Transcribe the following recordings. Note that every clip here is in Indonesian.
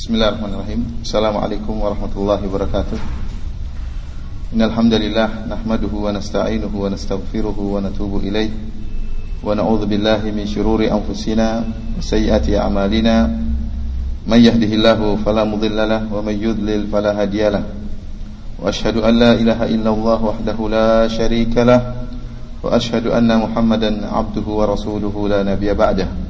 Bismillahirrahmanirrahim. Assalamualaikum warahmatullahi wabarakatuh. Innal hamdalillah nahmaduhu wa nasta'inuhu wa nastaghfiruhu wa natubu ilaih wa na'udzu billahi min shururi anfusina wa sayyiati a'malina. May yahdihillahu fala mudilla lahu wa may yudlil fala hadiyalah. Wa ashhadu an la ilaha illallah wahdahu la syarika lah wa ashhadu anna Muhammadan 'abduhu wa rasuluhu la nabiyya ba'dahu.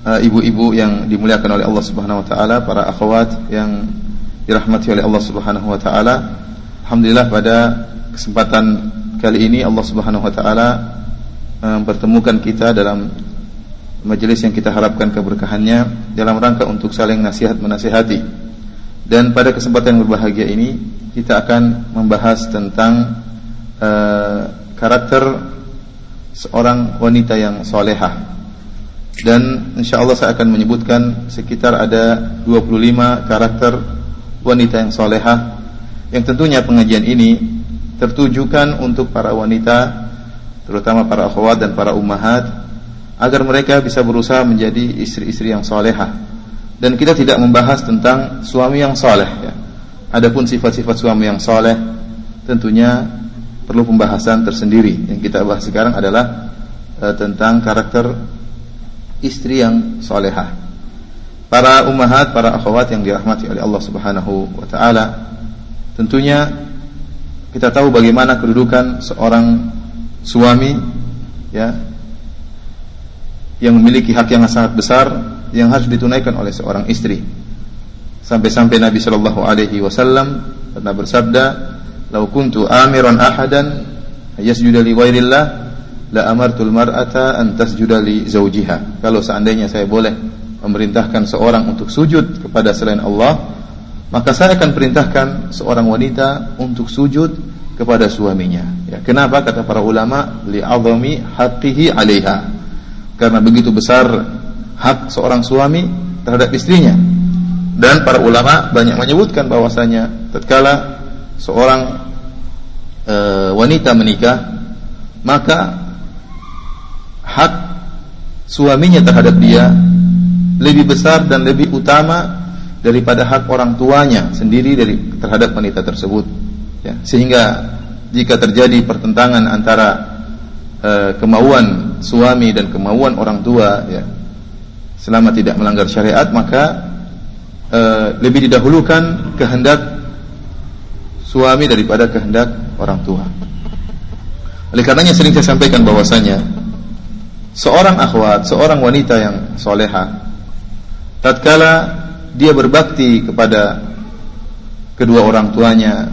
Eh, ibu-ibu yang dimuliakan oleh Allah Subhanahu wa taala, para akhwat yang dirahmati oleh Allah Subhanahu wa taala. Alhamdulillah pada kesempatan kali ini Allah Subhanahu wa taala mempertemukan kita dalam majelis yang kita harapkan keberkahannya dalam rangka untuk saling nasihat menasihati. Dan pada kesempatan yang berbahagia ini kita akan membahas tentang uh, karakter seorang wanita yang solehah dan insya Allah saya akan menyebutkan sekitar ada 25 karakter wanita yang solehah yang tentunya pengajian ini tertujukan untuk para wanita terutama para akhwat dan para ummahat agar mereka bisa berusaha menjadi istri-istri yang solehah dan kita tidak membahas tentang suami yang soleh ya. Adapun sifat-sifat suami yang soleh tentunya perlu pembahasan tersendiri. Yang kita bahas sekarang adalah uh, tentang karakter istri yang solehah. Para ummahat, para akhwat yang dirahmati oleh Allah Subhanahu wa taala, tentunya kita tahu bagaimana kedudukan seorang suami ya yang memiliki hak yang sangat besar yang harus ditunaikan oleh seorang istri. Sampai-sampai Nabi Shallallahu alaihi wasallam pernah bersabda, "Lau kuntu amiran ahadan yasjuda li la amartul mar'ata an tasjuda li zawjiha. Kalau seandainya saya boleh memerintahkan seorang untuk sujud kepada selain Allah, maka saya akan perintahkan seorang wanita untuk sujud kepada suaminya. Ya, kenapa kata para ulama li azami haqqihi 'alaiha? Karena begitu besar hak seorang suami terhadap istrinya. Dan para ulama banyak menyebutkan bahwasanya tatkala seorang e, wanita menikah, maka hak suaminya terhadap dia lebih besar dan lebih utama daripada hak orang tuanya sendiri dari terhadap wanita tersebut. Ya, sehingga jika terjadi pertentangan antara uh, kemauan suami dan kemauan orang tua, ya, selama tidak melanggar syariat maka uh, lebih didahulukan kehendak suami daripada kehendak orang tua. Oleh karenanya sering saya sampaikan bahwasanya seorang akhwat, seorang wanita yang soleha, tatkala dia berbakti kepada kedua orang tuanya,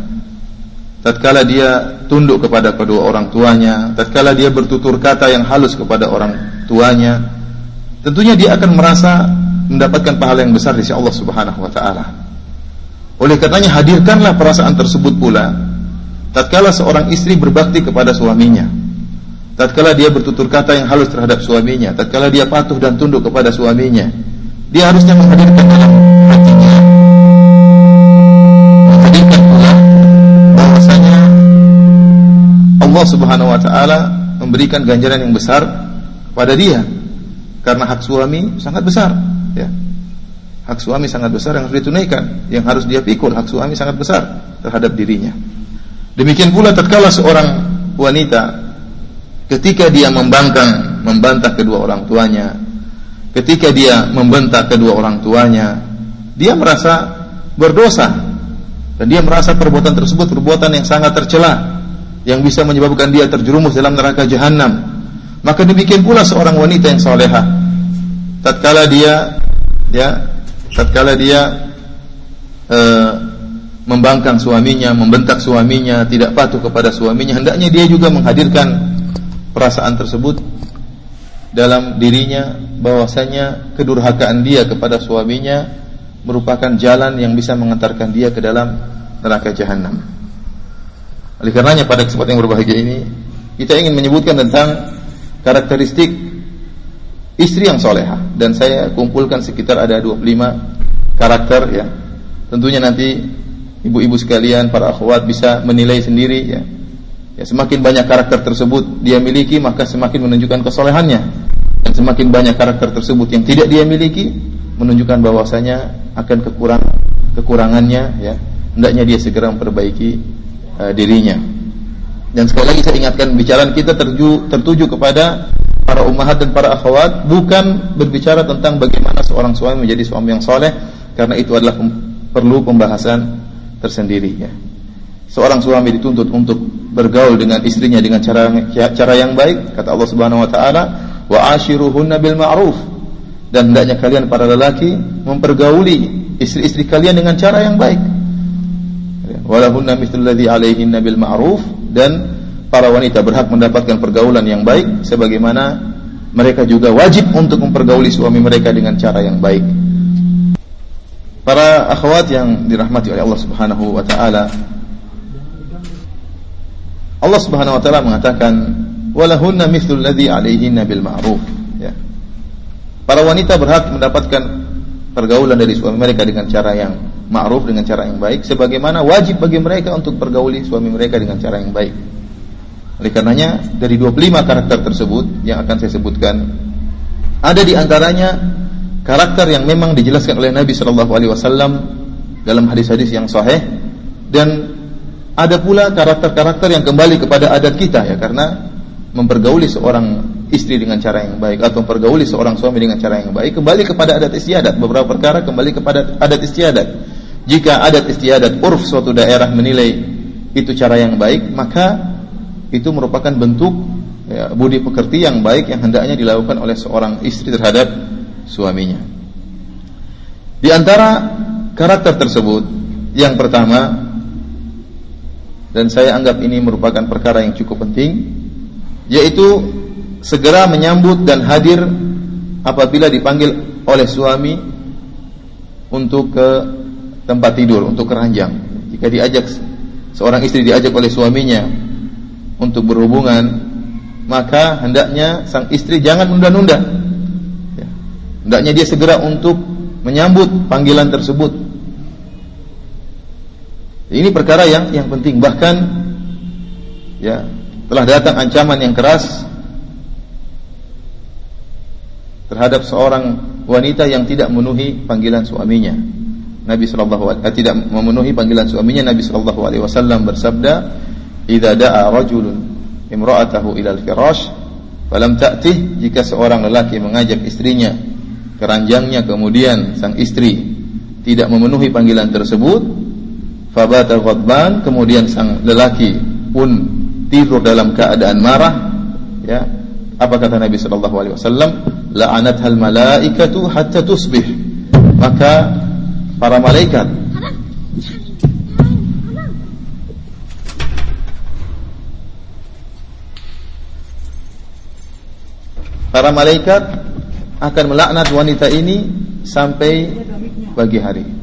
tatkala dia tunduk kepada kedua orang tuanya, tatkala dia bertutur kata yang halus kepada orang tuanya, tentunya dia akan merasa mendapatkan pahala yang besar di sisi Allah Subhanahu wa taala. Oleh karenanya hadirkanlah perasaan tersebut pula tatkala seorang istri berbakti kepada suaminya tatkala dia bertutur kata yang halus terhadap suaminya, tatkala dia patuh dan tunduk kepada suaminya, dia harusnya menghadirkan dalam hatinya menghadirkan pula bahwasanya Allah Subhanahu wa taala memberikan ganjaran yang besar pada dia karena hak suami sangat besar ya. Hak suami sangat besar yang harus ditunaikan, yang harus dia pikul hak suami sangat besar terhadap dirinya. Demikian pula tatkala seorang wanita ketika dia membangkang, membantah kedua orang tuanya, ketika dia membentak kedua orang tuanya, dia merasa berdosa. dan dia merasa perbuatan tersebut perbuatan yang sangat tercela yang bisa menyebabkan dia terjerumus dalam neraka jahanam maka demikian pula seorang wanita yang salehah tatkala dia ya tatkala dia uh, membangkang suaminya, membentak suaminya, tidak patuh kepada suaminya, hendaknya dia juga menghadirkan perasaan tersebut dalam dirinya bahwasanya kedurhakaan dia kepada suaminya merupakan jalan yang bisa mengantarkan dia ke dalam neraka jahanam. Oleh karenanya pada kesempatan yang berbahagia ini kita ingin menyebutkan tentang karakteristik istri yang soleha dan saya kumpulkan sekitar ada 25 karakter ya. Tentunya nanti ibu-ibu sekalian, para akhwat bisa menilai sendiri ya. Ya, semakin banyak karakter tersebut dia miliki maka semakin menunjukkan kesolehannya. Dan semakin banyak karakter tersebut yang tidak dia miliki menunjukkan bahwasanya akan kekurang kekurangannya ya. Hendaknya dia segera memperbaiki uh, dirinya. Dan sekali lagi saya ingatkan bicaraan kita terju, tertuju kepada para ummahat dan para akhwat bukan berbicara tentang bagaimana seorang suami menjadi suami yang soleh karena itu adalah perlu pembahasan tersendiri ya. Seorang suami dituntut untuk bergaul dengan istrinya dengan cara cara yang baik kata Allah Subhanahu wa taala wa ashiruhunna bil ma'ruf dan hendaknya kalian para lelaki mempergauli istri-istri kalian dengan cara yang baik. Walahunna mithlul ladzi alaihinna bil ma'ruf dan para wanita berhak mendapatkan pergaulan yang baik sebagaimana mereka juga wajib untuk mempergauli suami mereka dengan cara yang baik. Para akhwat yang dirahmati oleh Allah Subhanahu wa taala. Allah Subhanahu wa taala mengatakan walahunna mithlul ladzi 'alaihinna bil ma'ruf ya. Para wanita berhak mendapatkan pergaulan dari suami mereka dengan cara yang ma'ruf dengan cara yang baik sebagaimana wajib bagi mereka untuk pergauli suami mereka dengan cara yang baik. Oleh karenanya dari 25 karakter tersebut yang akan saya sebutkan ada di antaranya karakter yang memang dijelaskan oleh Nabi Shallallahu Alaihi Wasallam dalam hadis-hadis yang sahih dan ada pula karakter-karakter yang kembali kepada adat kita ya karena mempergauli seorang istri dengan cara yang baik atau mempergauli seorang suami dengan cara yang baik kembali kepada adat istiadat beberapa perkara kembali kepada adat istiadat jika adat istiadat urf suatu daerah menilai itu cara yang baik maka itu merupakan bentuk ya, budi pekerti yang baik yang hendaknya dilakukan oleh seorang istri terhadap suaminya. Di antara karakter tersebut, yang pertama dan saya anggap ini merupakan perkara yang cukup penting, yaitu segera menyambut dan hadir apabila dipanggil oleh suami untuk ke tempat tidur, untuk keranjang. Jika diajak seorang istri diajak oleh suaminya untuk berhubungan, maka hendaknya sang istri jangan menunda-nunda hendaknya dia segera untuk menyambut panggilan tersebut. Ini perkara yang yang penting bahkan ya telah datang ancaman yang keras terhadap seorang wanita yang tidak memenuhi panggilan suaminya. Nabi sallallahu alaihi tidak memenuhi panggilan suaminya Nabi sallallahu alaihi wasallam bersabda, "Idza da'a rajulun imra'atahu ila al-firash falam ta'tih" jika seorang lelaki mengajak istrinya keranjangnya kemudian sang istri tidak memenuhi panggilan tersebut fabata ghadban kemudian sang lelaki pun tidur dalam keadaan marah ya. Apa kata Nabi sallallahu alaihi wasallam? Malaikatu hatta tusbih. Maka para malaikat para malaikat akan melaknat wanita ini sampai pagi hari.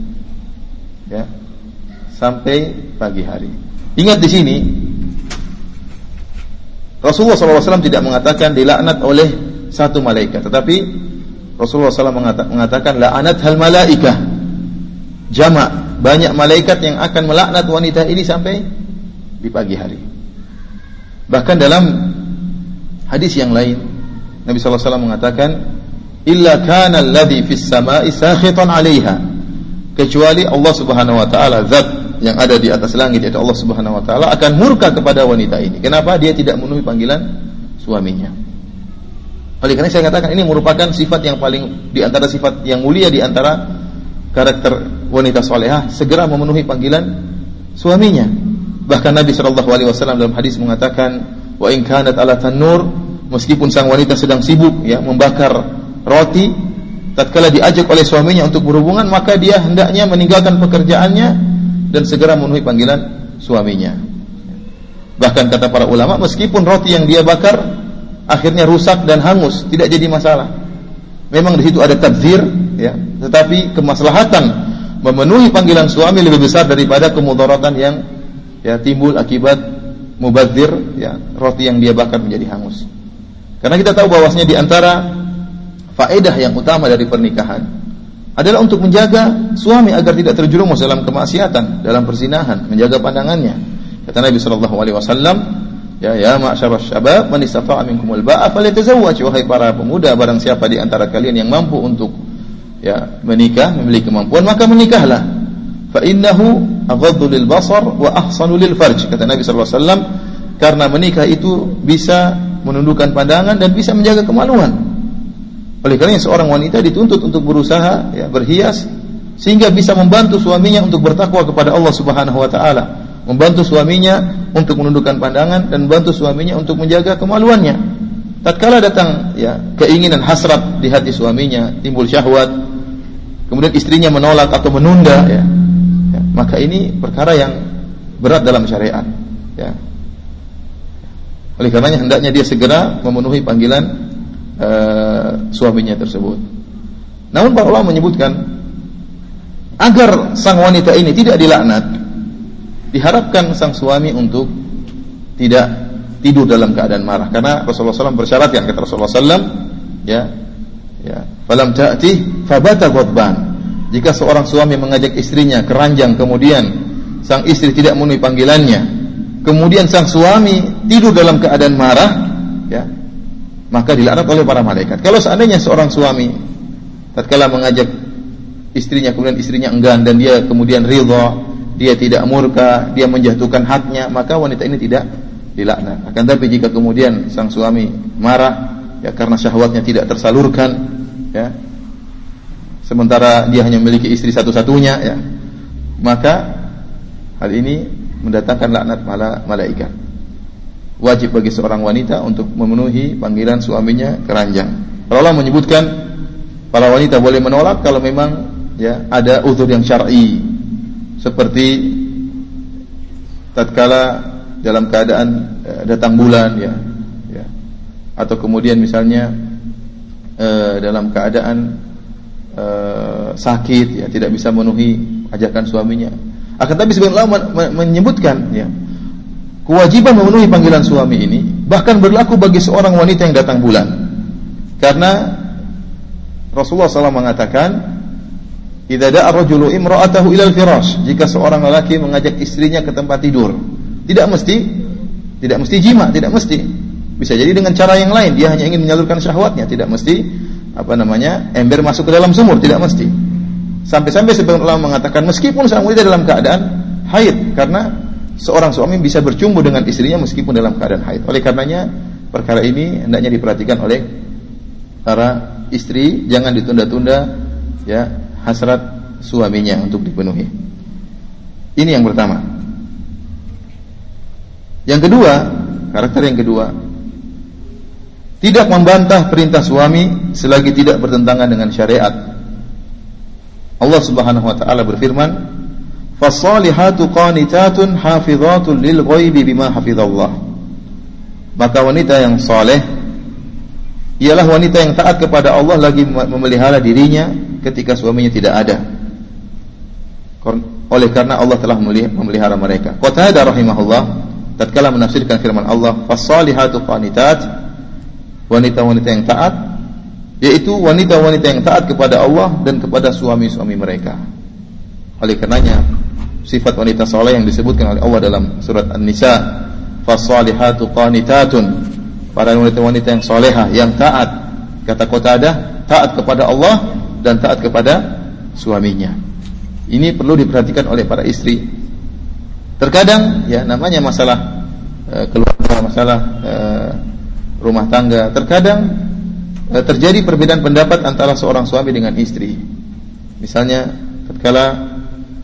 Sampai pagi hari. Ingat di sini Rasulullah SAW tidak mengatakan dilaknat oleh satu malaikat, tetapi Rasulullah SAW mengatakan la'anat hal malaikah. Jamak banyak malaikat yang akan melaknat wanita ini sampai di pagi hari. Bahkan dalam hadis yang lain Nabi SAW mengatakan illa kana alladhi fis sama'i sakhitan 'alaiha kecuali Allah Subhanahu wa taala zat yang ada di atas langit yaitu Allah Subhanahu wa taala akan murka kepada wanita ini. Kenapa? Dia tidak memenuhi panggilan suaminya. Oleh karena saya katakan ini merupakan sifat yang paling di antara sifat yang mulia di antara karakter wanita solehah segera memenuhi panggilan suaminya. Bahkan Nabi Shallallahu alaihi wasallam dalam hadis mengatakan, "Wa in kanat ala tanur," meskipun sang wanita sedang sibuk ya membakar roti, tatkala diajak oleh suaminya untuk berhubungan, maka dia hendaknya meninggalkan pekerjaannya dan segera memenuhi panggilan suaminya. Bahkan kata para ulama, meskipun roti yang dia bakar akhirnya rusak dan hangus, tidak jadi masalah. Memang di situ ada tabzir, ya, tetapi kemaslahatan memenuhi panggilan suami lebih besar daripada kemudaratan yang ya timbul akibat mubadzir ya roti yang dia bakar menjadi hangus. Karena kita tahu bahwasanya di antara faedah yang utama dari pernikahan adalah untuk menjaga suami agar tidak terjerumus dalam kemaksiatan, dalam persinahan, menjaga pandangannya. Kata Nabi sallallahu alaihi wasallam, ya ya ma'syarasy syabab man istata'a minkumul ba'a falyatazawwaj. Wahai para pemuda barang siapa di antara kalian yang mampu untuk ya menikah, memiliki kemampuan maka menikahlah. Fa innahu aghaddu lil basar wa ahsanu lil farj kata Nabi sallallahu alaihi wasallam. Karena menikah itu bisa menundukkan pandangan dan bisa menjaga kemaluan oleh karena seorang wanita dituntut untuk berusaha ya berhias sehingga bisa membantu suaminya untuk bertakwa kepada Allah Subhanahu wa taala membantu suaminya untuk menundukkan pandangan dan membantu suaminya untuk menjaga kemaluannya. Tatkala datang ya keinginan hasrat di hati suaminya timbul syahwat kemudian istrinya menolak atau menunda ya maka ini perkara yang berat dalam syariat ya. Oleh karenanya hendaknya dia segera memenuhi panggilan uh, suaminya tersebut. Namun para ulama menyebutkan agar sang wanita ini tidak dilaknat diharapkan sang suami untuk tidak tidur dalam keadaan marah. Karena Rasulullah SAW bersyarat yang kata Rasulullah SAW ya ya falam ta'ti fabata ghadban. Jika seorang suami mengajak istrinya ke ranjang kemudian sang istri tidak memenuhi panggilannya, kemudian sang suami tidur dalam keadaan marah, ya, maka dilaknat oleh para malaikat. Kalau seandainya seorang suami tatkala mengajak istrinya kemudian istrinya enggan dan dia kemudian ridha, dia tidak murka, dia menjatuhkan haknya, maka wanita ini tidak dilaknat. Akan tapi jika kemudian sang suami marah ya karena syahwatnya tidak tersalurkan, ya, sementara dia hanya memiliki istri satu-satunya ya maka hal ini mendatangkan laknat malaikat wajib bagi seorang wanita untuk memenuhi panggilan suaminya keranjang. Allah menyebutkan para wanita boleh menolak kalau memang ya ada uzur yang syar'i. Seperti tatkala dalam keadaan eh, datang bulan ya ya. Atau kemudian misalnya eh, dalam keadaan uh, sakit ya tidak bisa memenuhi ajakan suaminya. Akan tapi sebagian menyebutkan ya kewajiban memenuhi panggilan suami ini bahkan berlaku bagi seorang wanita yang datang bulan. Karena Rasulullah SAW mengatakan imra'atahu ilal firash jika seorang lelaki mengajak istrinya ke tempat tidur tidak mesti tidak mesti jima tidak mesti. Bisa jadi dengan cara yang lain dia hanya ingin menyalurkan syahwatnya tidak mesti apa namanya ember masuk ke dalam sumur tidak mesti. Sampai-sampai sebagian ulama mengatakan meskipun sang wanita dalam keadaan haid karena seorang suami bisa bercumbu dengan istrinya meskipun dalam keadaan haid. Oleh karenanya perkara ini hendaknya diperhatikan oleh para istri. Jangan ditunda-tunda ya hasrat suaminya untuk dipenuhi. Ini yang pertama. Yang kedua karakter yang kedua. Tidak membantah perintah suami selagi tidak bertentangan dengan syariat. Allah Subhanahu wa taala berfirman, "Fasalihatu qanitatun hafizatun lil ghaibi bima hafizallah." Maka wanita yang saleh ialah wanita yang taat kepada Allah lagi memelihara dirinya ketika suaminya tidak ada. Oleh karena Allah telah memelihara mereka. Qatadah rahimahullah tatkala menafsirkan firman Allah, "Fasalihatu qanitat" wanita-wanita yang taat yaitu wanita-wanita yang taat kepada Allah dan kepada suami-suami mereka. Oleh karenanya sifat wanita saleh yang disebutkan oleh Allah dalam surat An-Nisa, fasalihatu qanitatun. Para wanita-wanita yang salehah yang taat. Kata Qatadah, taat kepada Allah dan taat kepada suaminya. Ini perlu diperhatikan oleh para istri. Terkadang ya namanya masalah uh, keluarga, masalah uh, rumah tangga. Terkadang e, terjadi perbedaan pendapat antara seorang suami dengan istri. Misalnya tatkala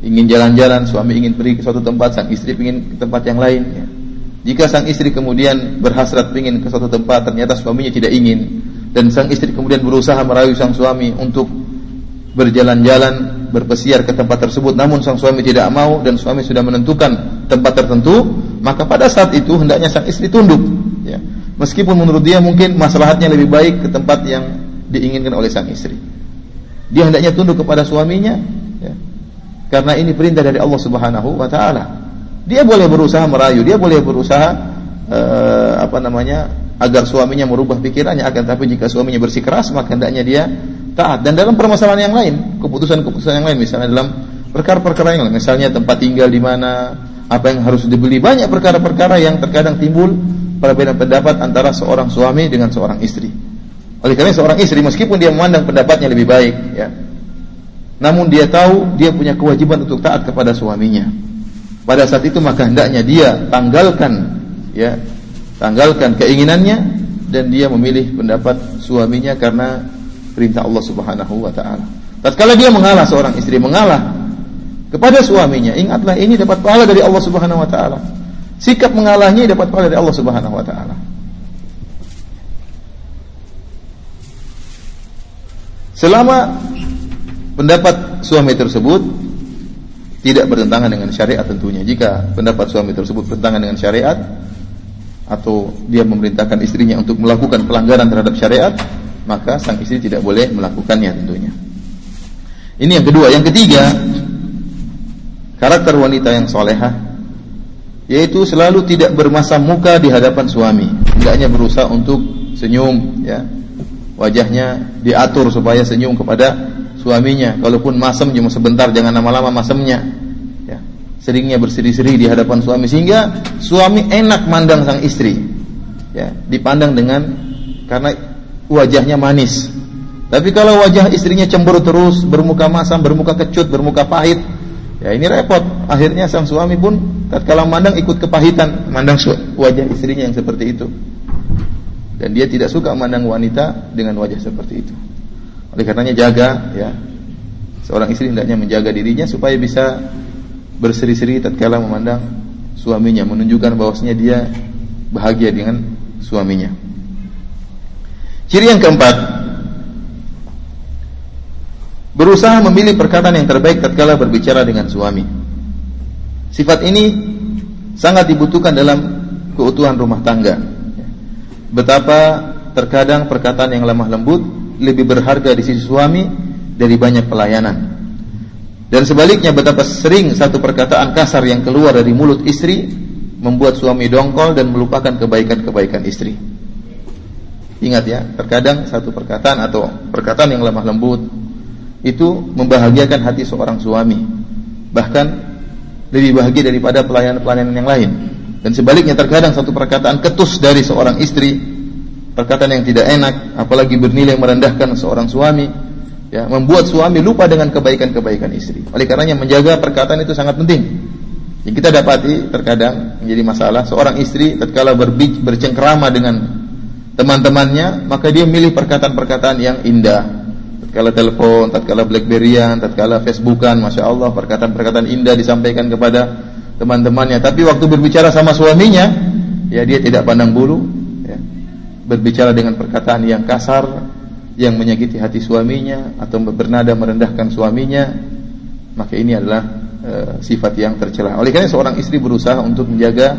ingin jalan-jalan, suami ingin pergi ke suatu tempat, sang istri ingin ke tempat yang lain. Ya. Jika sang istri kemudian berhasrat ingin ke suatu tempat, ternyata suaminya tidak ingin, dan sang istri kemudian berusaha merayu sang suami untuk berjalan-jalan, berpesiar ke tempat tersebut, namun sang suami tidak mau dan suami sudah menentukan tempat tertentu, maka pada saat itu hendaknya sang istri tunduk. Ya. Meskipun menurut dia mungkin masalahnya lebih baik ke tempat yang diinginkan oleh sang istri. Dia hendaknya tunduk kepada suaminya, ya. Karena ini perintah dari Allah Subhanahu Wa Taala. Dia boleh berusaha merayu, dia boleh berusaha uh, apa namanya agar suaminya merubah pikirannya. Akan tapi jika suaminya bersikeras, maka hendaknya dia taat. Dan dalam permasalahan yang lain, keputusan-keputusan yang lain, misalnya dalam perkara-perkara yang lain, misalnya tempat tinggal di mana, apa yang harus dibeli, banyak perkara-perkara yang terkadang timbul perbedaan pendapat antara seorang suami dengan seorang istri. Oleh karena seorang istri meskipun dia memandang pendapatnya lebih baik, ya, namun dia tahu dia punya kewajiban untuk taat kepada suaminya. Pada saat itu maka hendaknya dia tanggalkan ya, tanggalkan keinginannya dan dia memilih pendapat suaminya karena perintah Allah Subhanahu wa taala. Tatkala dia mengalah seorang istri mengalah kepada suaminya, ingatlah ini dapat pahala dari Allah Subhanahu wa taala. Sikap mengalahnya dapat pahala dari Allah Subhanahu wa taala. Selama pendapat suami tersebut tidak bertentangan dengan syariat tentunya. Jika pendapat suami tersebut bertentangan dengan syariat atau dia memerintahkan istrinya untuk melakukan pelanggaran terhadap syariat, maka sang istri tidak boleh melakukannya tentunya. Ini yang kedua. Yang ketiga, karakter wanita yang solehah yaitu selalu tidak bermasam muka di hadapan suami. Hendaknya berusaha untuk senyum, ya. Wajahnya diatur supaya senyum kepada suaminya. Kalaupun masam cuma sebentar, jangan lama-lama masamnya. Ya. Seringnya berseri-seri di hadapan suami sehingga suami enak mandang sang istri. Ya, dipandang dengan karena wajahnya manis. Tapi kalau wajah istrinya cemburu terus, bermuka masam, bermuka kecut, bermuka pahit, ya ini repot. Akhirnya sang suami pun tatkala mandang ikut kepahitan, mandang wajah istrinya yang seperti itu. Dan dia tidak suka memandang wanita dengan wajah seperti itu. Oleh karenanya jaga ya. Seorang istri hendaknya menjaga dirinya supaya bisa berseri-seri tatkala memandang suaminya, menunjukkan bahwasanya dia bahagia dengan suaminya. Ciri yang keempat, berusaha memilih perkataan yang terbaik tatkala berbicara dengan suami. Sifat ini sangat dibutuhkan dalam keutuhan rumah tangga. Betapa terkadang perkataan yang lemah lembut lebih berharga di sisi suami dari banyak pelayanan. Dan sebaliknya betapa sering satu perkataan kasar yang keluar dari mulut istri membuat suami dongkol dan melupakan kebaikan-kebaikan istri. Ingat ya, terkadang satu perkataan atau perkataan yang lemah lembut itu membahagiakan hati seorang suami. Bahkan lebih bahagia daripada pelayanan-pelayanan yang lain. Dan sebaliknya terkadang satu perkataan ketus dari seorang istri perkataan yang tidak enak, apalagi bernilai merendahkan seorang suami, ya, membuat suami lupa dengan kebaikan-kebaikan istri. Oleh karenanya menjaga perkataan itu sangat penting. Yang kita dapati terkadang menjadi masalah seorang istri tatkala bercengkrama dengan teman-temannya, maka dia milih perkataan-perkataan yang indah. Tatkala telepon, tatkala blackberryan, tatkala facebookan, masya Allah perkataan-perkataan indah disampaikan kepada teman-temannya. Tapi waktu berbicara sama suaminya, ya dia tidak pandang bulu, berbicara dengan perkataan yang kasar yang menyakiti hati suaminya atau bernada merendahkan suaminya maka ini adalah e, sifat yang tercela. Oleh karena seorang istri berusaha untuk menjaga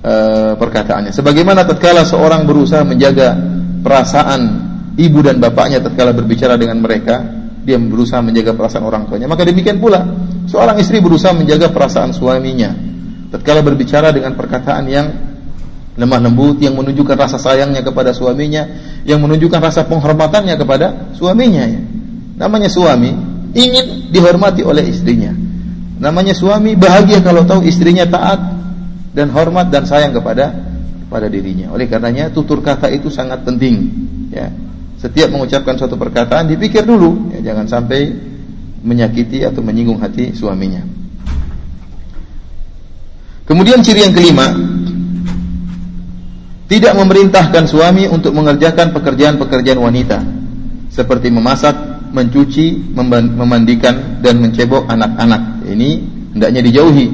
e, perkataannya. Sebagaimana tatkala seorang berusaha menjaga perasaan ibu dan bapaknya tatkala berbicara dengan mereka, dia berusaha menjaga perasaan orang tuanya. Maka demikian pula seorang istri berusaha menjaga perasaan suaminya tatkala berbicara dengan perkataan yang lemah lembut yang menunjukkan rasa sayangnya kepada suaminya, yang menunjukkan rasa penghormatannya kepada suaminya. Ya. Namanya suami ingin dihormati oleh istrinya. Namanya suami bahagia kalau tahu istrinya taat dan hormat dan sayang kepada pada dirinya. Oleh karenanya tutur kata itu sangat penting. Ya. Setiap mengucapkan suatu perkataan dipikir dulu, ya, jangan sampai menyakiti atau menyinggung hati suaminya. Kemudian ciri yang kelima, tidak memerintahkan suami untuk mengerjakan pekerjaan-pekerjaan wanita seperti memasak, mencuci, memandikan dan mencebok anak-anak ini hendaknya dijauhi.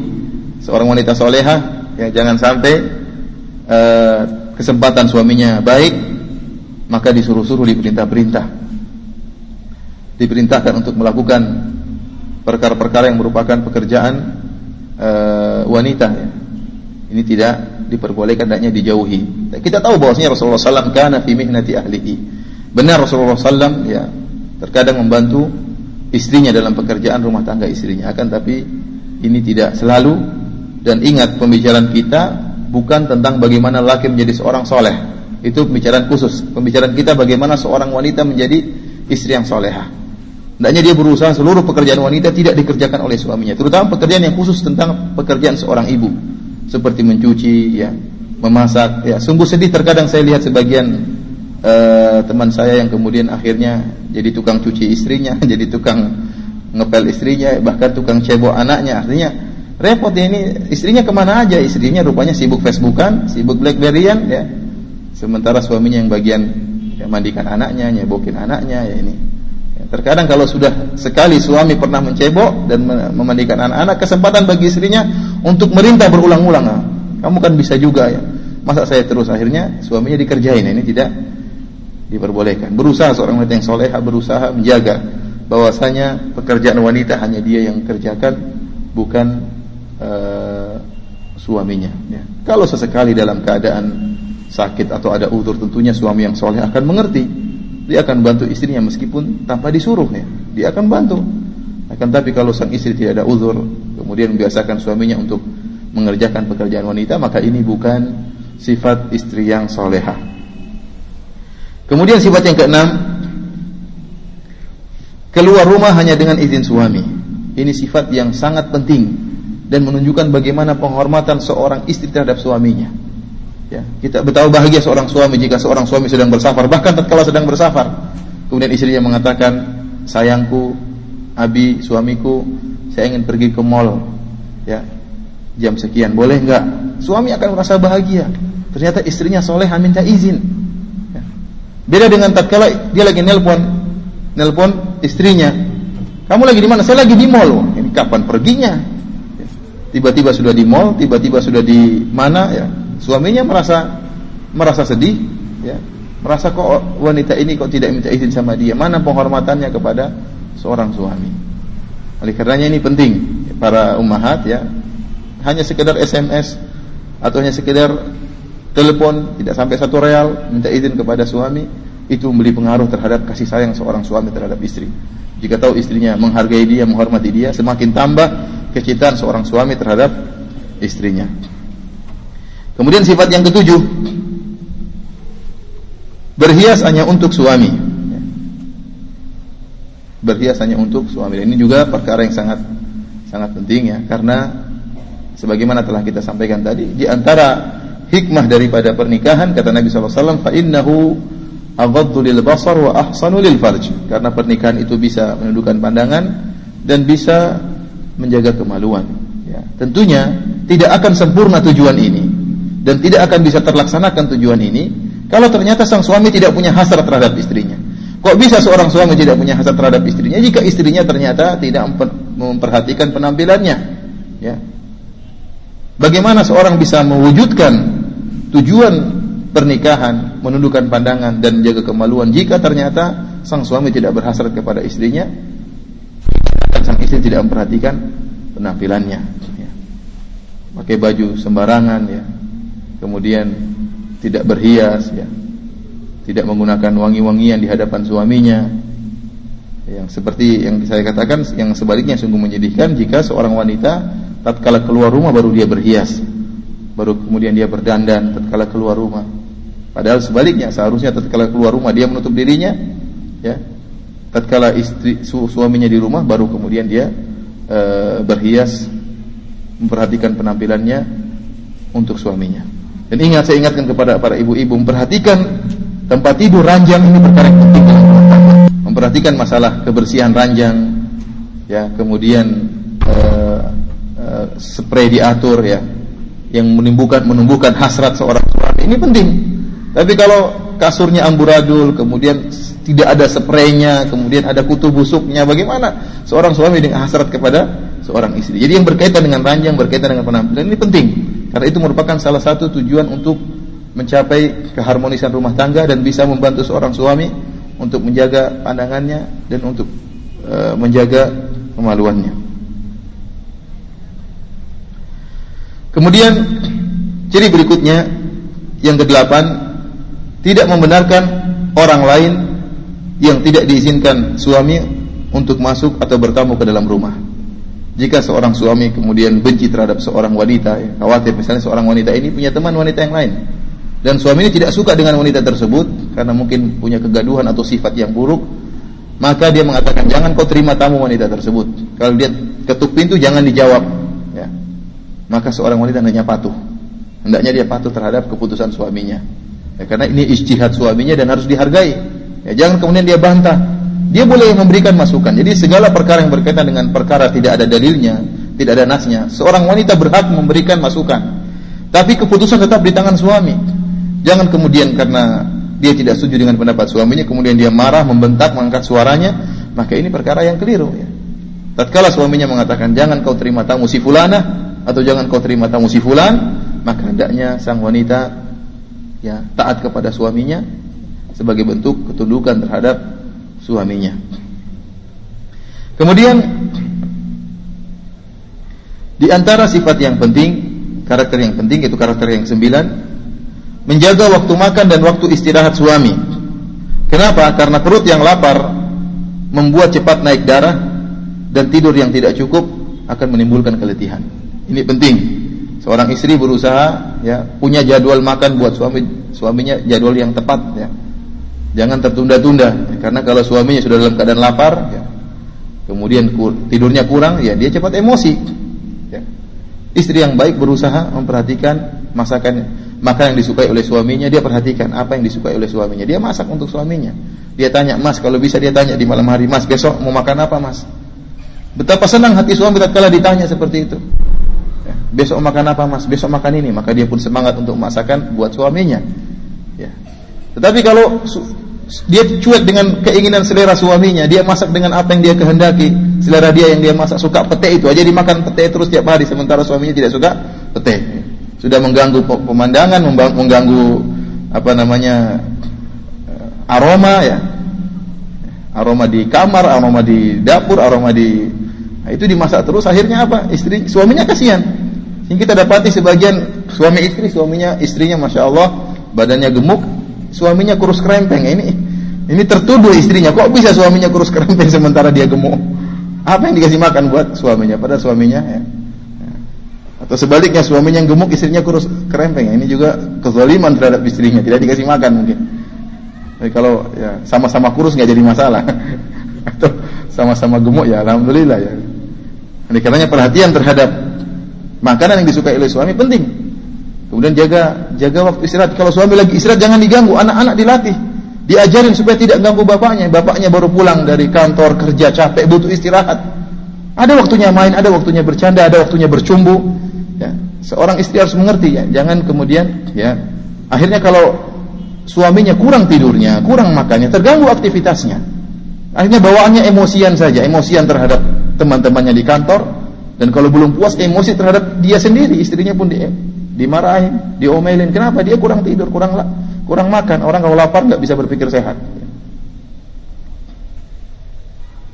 Seorang wanita soleha ya jangan sampai uh, kesempatan suaminya baik maka disuruh-suruh diperintah-perintah. Diperintahkan untuk melakukan perkara-perkara yang merupakan pekerjaan uh, wanita ya. Ini tidak diperbolehkan hendaknya dijauhi. Kita tahu bahwasanya Rasulullah SAW karena fi mihnati ahlihi. Benar Rasulullah SAW ya terkadang membantu istrinya dalam pekerjaan rumah tangga istrinya akan tapi ini tidak selalu dan ingat pembicaraan kita bukan tentang bagaimana laki menjadi seorang soleh itu pembicaraan khusus pembicaraan kita bagaimana seorang wanita menjadi istri yang soleha hendaknya dia berusaha seluruh pekerjaan wanita tidak dikerjakan oleh suaminya terutama pekerjaan yang khusus tentang pekerjaan seorang ibu seperti mencuci ya memasak ya sungguh sedih terkadang saya lihat sebagian uh, teman saya yang kemudian akhirnya jadi tukang cuci istrinya, jadi tukang ngepel istrinya, bahkan tukang cebok anaknya. Artinya repot ya ini istrinya ke mana aja? Istrinya rupanya sibuk Facebookan, sibuk Blackberryan ya. Sementara suaminya yang bagian ya, mandikan anaknya, nyebokin anaknya ya ini. Ya, terkadang kalau sudah sekali suami pernah mencebok dan memandikan anak-anak, kesempatan bagi istrinya untuk merintah berulang-ulang. Nah, kamu kan bisa juga ya. Masa saya terus akhirnya suaminya dikerjain. Ini tidak diperbolehkan. Berusaha seorang wanita yang soleha berusaha menjaga bahwasanya pekerjaan wanita hanya dia yang kerjakan bukan uh, suaminya. Ya. Kalau sesekali dalam keadaan sakit atau ada udur tentunya suami yang soleh akan mengerti. Dia akan bantu istrinya meskipun tanpa disuruh ya. Dia akan bantu. Akan tapi kalau sang istri tidak ada uzur kemudian membiasakan suaminya untuk mengerjakan pekerjaan wanita maka ini bukan sifat istri yang solehah. Kemudian sifat yang keenam, keluar rumah hanya dengan izin suami. Ini sifat yang sangat penting dan menunjukkan bagaimana penghormatan seorang istri terhadap suaminya. Ya, kita betapa bahagia seorang suami jika seorang suami sedang bersafar, bahkan tatkala sedang bersafar, kemudian istrinya mengatakan, "Sayangku, Abi, suamiku, saya ingin pergi ke mall." Ya, jam sekian, boleh enggak? Suami akan merasa bahagia. Ternyata istrinya soleh minta izin. Beda dengan tatkala dia lagi nelpon, nelpon istrinya. Kamu lagi di mana? Saya lagi di mall. Ini kapan perginya? Tiba-tiba sudah di mall, tiba-tiba sudah di mana ya? Suaminya merasa merasa sedih, ya. Merasa kok wanita ini kok tidak minta izin sama dia. Mana penghormatannya kepada seorang suami? Oleh karenanya ini penting para ummahat ya. Hanya sekedar SMS atau hanya sekedar telepon tidak sampai satu real minta izin kepada suami itu memberi pengaruh terhadap kasih sayang seorang suami terhadap istri jika tahu istrinya menghargai dia menghormati dia semakin tambah kecintaan seorang suami terhadap istrinya kemudian sifat yang ketujuh. Berhias hanya untuk suami. Berhias hanya untuk suami. Ini juga perkara yang sangat sangat penting ya. Karena sebagaimana telah kita sampaikan tadi di antara hikmah daripada pernikahan kata Nabi SAW fa innahu aghaddu lil basar wa ahsanu lil farj. Karena pernikahan itu bisa menundukkan pandangan dan bisa menjaga kemaluan. Ya tentunya tidak akan sempurna tujuan ini dan tidak akan bisa terlaksanakan tujuan ini kalau ternyata sang suami tidak punya hasrat terhadap istrinya. Kok bisa seorang suami tidak punya hasrat terhadap istrinya jika istrinya ternyata tidak memperhatikan penampilannya? Ya. Bagaimana seorang bisa mewujudkan tujuan pernikahan, menundukkan pandangan dan menjaga kemaluan jika ternyata sang suami tidak berhasrat kepada istrinya? Dan sang istri tidak memperhatikan penampilannya. Ya. Pakai baju sembarangan ya, kemudian tidak berhias ya, tidak menggunakan wangi-wangian di hadapan suaminya. Yang seperti yang saya katakan, yang sebaliknya sungguh menyedihkan jika seorang wanita tatkala keluar rumah baru dia berhias. Baru kemudian dia berdandan tatkala keluar rumah. Padahal sebaliknya seharusnya tatkala keluar rumah dia menutup dirinya ya. Tatkala istri su, suaminya di rumah baru kemudian dia e, berhias memperhatikan penampilannya untuk suaminya dan ingat saya ingatkan kepada para ibu-ibu memperhatikan tempat tidur ranjang ini perkara penting memperhatikan masalah kebersihan ranjang ya kemudian e, Eh, spray diatur ya yang menimbulkan menumbuhkan hasrat seorang suami ini penting. Tapi kalau kasurnya amburadul, kemudian tidak ada spraynya, kemudian ada kutu busuknya, bagaimana seorang suami dengan hasrat kepada seorang istri. Jadi yang berkaitan dengan ranjang, berkaitan dengan penampilan ini penting karena itu merupakan salah satu tujuan untuk mencapai keharmonisan rumah tangga dan bisa membantu seorang suami untuk menjaga pandangannya dan untuk uh, menjaga kemaluannya. Kemudian ciri berikutnya yang kedelapan tidak membenarkan orang lain yang tidak diizinkan suami untuk masuk atau bertamu ke dalam rumah. Jika seorang suami kemudian benci terhadap seorang wanita, ya, khawatir misalnya seorang wanita ini punya teman wanita yang lain, dan suami ini tidak suka dengan wanita tersebut karena mungkin punya kegaduhan atau sifat yang buruk, maka dia mengatakan jangan kau terima tamu wanita tersebut. Kalau dia ketuk pintu jangan dijawab. Ya. Maka seorang wanita hendaknya patuh, hendaknya dia patuh terhadap keputusan suaminya. Ya, karena ini istihad suaminya dan harus dihargai. Ya, jangan kemudian dia bantah. Dia boleh memberikan masukan. Jadi segala perkara yang berkaitan dengan perkara tidak ada dalilnya, tidak ada nasnya, seorang wanita berhak memberikan masukan. Tapi keputusan tetap di tangan suami. Jangan kemudian karena dia tidak setuju dengan pendapat suaminya, kemudian dia marah, membentak, mengangkat suaranya, maka ini perkara yang keliru. Ya. Tatkala suaminya mengatakan jangan kau terima tamu si fulana atau jangan kau terima tamu si fulan, maka hendaknya sang wanita ya taat kepada suaminya sebagai bentuk ketundukan terhadap suaminya. Kemudian di antara sifat yang penting, karakter yang penting itu karakter yang sembilan, menjaga waktu makan dan waktu istirahat suami. Kenapa? Karena perut yang lapar membuat cepat naik darah dan tidur yang tidak cukup akan menimbulkan keletihan. Ini penting. Seorang istri berusaha ya punya jadwal makan buat suami suaminya jadwal yang tepat ya Jangan tertunda-tunda karena kalau suaminya sudah dalam keadaan lapar ya, kemudian kur, tidurnya kurang ya dia cepat emosi. Ya. Istri yang baik berusaha memperhatikan masakan makan yang disukai oleh suaminya, dia perhatikan apa yang disukai oleh suaminya. Dia masak untuk suaminya. Dia tanya, "Mas, kalau bisa dia tanya di malam hari, "Mas, besok mau makan apa, Mas?" Betapa senang hati suami tatkala ditanya seperti itu. Ya, besok makan apa, Mas? Besok makan ini, maka dia pun semangat untuk masakan buat suaminya. Ya. Tetapi kalau dia cuek dengan keinginan selera suaminya, dia masak dengan apa yang dia kehendaki, selera dia yang dia masak suka pete itu aja dimakan pete terus tiap hari sementara suaminya tidak suka pete. Sudah mengganggu pemandangan, mengganggu apa namanya eh, aroma ya. Aroma di kamar, aroma di dapur, aroma di nah, itu dimasak terus akhirnya apa? Istri suaminya kasihan. Yang kita dapati sebagian suami istri, suaminya istrinya masya Allah badannya gemuk, suaminya kurus kerempeng ini ini tertuduh istrinya. Kok bisa suaminya kurus kerempeng sementara dia gemuk? Apa yang dikasih makan buat suaminya? Pada suaminya ya. atau sebaliknya suaminya yang gemuk istrinya kurus kerempeng. Ini juga kezaliman terhadap istrinya. Tidak dikasih makan mungkin. Tapi kalau ya sama-sama kurus nggak jadi masalah. Atau sama-sama gemuk ya alhamdulillah ya. Ini karenanya perhatian terhadap makanan yang disukai oleh suami penting Kemudian jaga jaga waktu istirahat. Kalau suami lagi istirahat jangan diganggu, anak-anak dilatih. Diajarin supaya tidak ganggu bapaknya. Bapaknya baru pulang dari kantor kerja capek butuh istirahat. Ada waktunya main, ada waktunya bercanda, ada waktunya bercumbu. Ya. Seorang istri harus mengerti ya, jangan kemudian ya akhirnya kalau suaminya kurang tidurnya, kurang makannya, terganggu aktivitasnya. Akhirnya bawaannya emosian saja, emosian terhadap teman-temannya di kantor dan kalau belum puas emosi terhadap dia sendiri, istrinya pun di dimarahin, diomelin. Kenapa? Dia kurang tidur, kurang kurang makan. Orang kalau lapar nggak bisa berpikir sehat.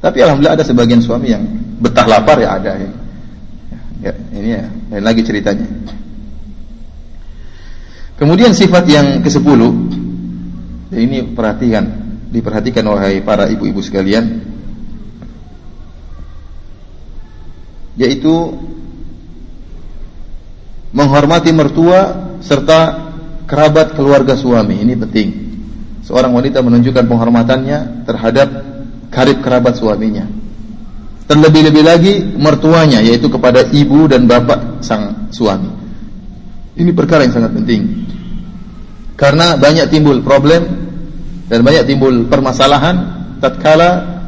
Tapi alhamdulillah ada sebagian suami yang betah lapar ya ada ya. ya ini ya, lain lagi ceritanya. Kemudian sifat yang ke-10 ini perhatikan, diperhatikan wahai para ibu-ibu sekalian yaitu menghormati mertua serta kerabat keluarga suami. Ini penting. Seorang wanita menunjukkan penghormatannya terhadap karib kerabat suaminya. Terlebih-lebih lagi mertuanya yaitu kepada ibu dan bapak sang suami. Ini perkara yang sangat penting. Karena banyak timbul problem dan banyak timbul permasalahan tatkala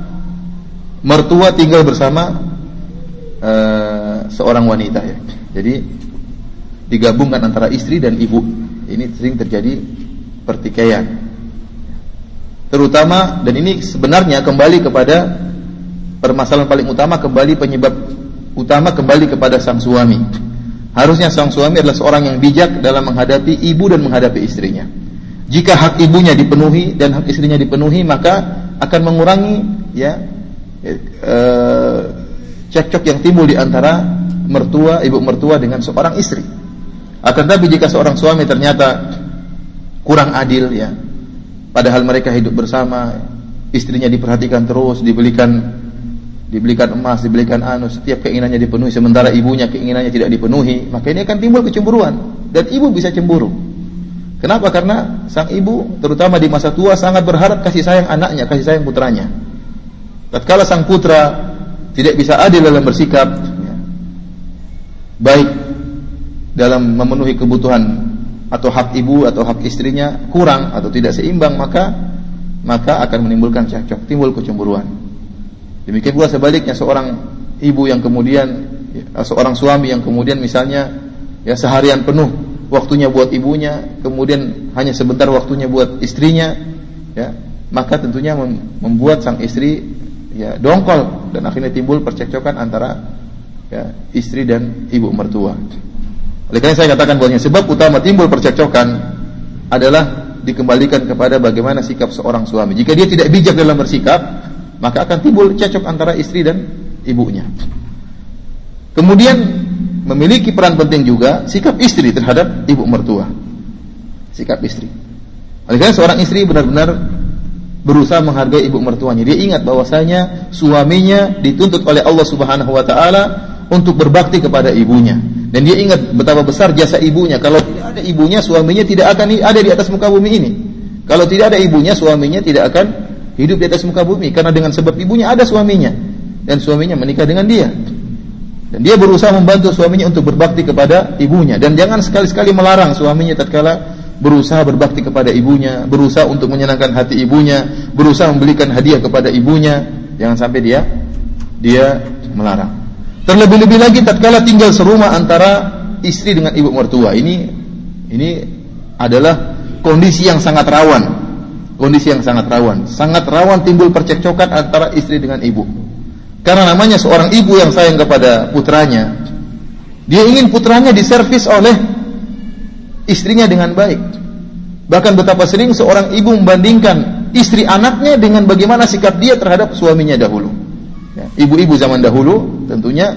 mertua tinggal bersama uh, seorang wanita ya. Jadi digabungkan antara istri dan ibu. Ini sering terjadi pertikaian. Terutama dan ini sebenarnya kembali kepada permasalahan paling utama kembali penyebab utama kembali kepada sang suami. Harusnya sang suami adalah seorang yang bijak dalam menghadapi ibu dan menghadapi istrinya. Jika hak ibunya dipenuhi dan hak istrinya dipenuhi, maka akan mengurangi ya e, cekcok yang timbul di antara mertua, ibu mertua dengan seorang istri. Akan tapi jika seorang suami ternyata kurang adil ya, padahal mereka hidup bersama, istrinya diperhatikan terus, dibelikan dibelikan emas, dibelikan anu, setiap keinginannya dipenuhi sementara ibunya keinginannya tidak dipenuhi, maka ini akan timbul kecemburuan dan ibu bisa cemburu. Kenapa? Karena sang ibu terutama di masa tua sangat berharap kasih sayang anaknya, kasih sayang putranya. Tatkala sang putra tidak bisa adil dalam bersikap baik dalam memenuhi kebutuhan atau hak ibu atau hak istrinya kurang atau tidak seimbang maka maka akan menimbulkan cekcok, timbul kecemburuan. Demikian pula sebaliknya seorang ibu yang kemudian ya, seorang suami yang kemudian misalnya ya seharian penuh waktunya buat ibunya, kemudian hanya sebentar waktunya buat istrinya, ya, maka tentunya membuat sang istri ya dongkol dan akhirnya timbul percekcokan antara ya, istri dan ibu mertua. Oleh karena saya katakan bahwa sebab utama timbul percekcokan adalah dikembalikan kepada bagaimana sikap seorang suami. Jika dia tidak bijak dalam bersikap, maka akan timbul cekcok antara istri dan ibunya. Kemudian memiliki peran penting juga sikap istri terhadap ibu mertua. Sikap istri. Oleh karena seorang istri benar-benar berusaha menghargai ibu mertuanya. Dia ingat bahwasanya suaminya dituntut oleh Allah Subhanahu wa taala untuk berbakti kepada ibunya. Dan dia ingat betapa besar jasa ibunya. Kalau tidak ada ibunya, suaminya tidak akan ada di atas muka bumi ini. Kalau tidak ada ibunya, suaminya tidak akan hidup di atas muka bumi karena dengan sebab ibunya ada suaminya dan suaminya menikah dengan dia. Dan dia berusaha membantu suaminya untuk berbakti kepada ibunya dan jangan sekali-sekali melarang suaminya tatkala berusaha berbakti kepada ibunya, berusaha untuk menyenangkan hati ibunya, berusaha membelikan hadiah kepada ibunya, jangan sampai dia dia melarang. Terlebih-lebih lagi tatkala tinggal serumah antara istri dengan ibu mertua. Ini ini adalah kondisi yang sangat rawan. Kondisi yang sangat rawan, sangat rawan timbul percekcokan antara istri dengan ibu. Karena namanya seorang ibu yang sayang kepada putranya. Dia ingin putranya diservis oleh istrinya dengan baik. Bahkan betapa sering seorang ibu membandingkan istri anaknya dengan bagaimana sikap dia terhadap suaminya dahulu. Ya, ibu-ibu zaman dahulu tentunya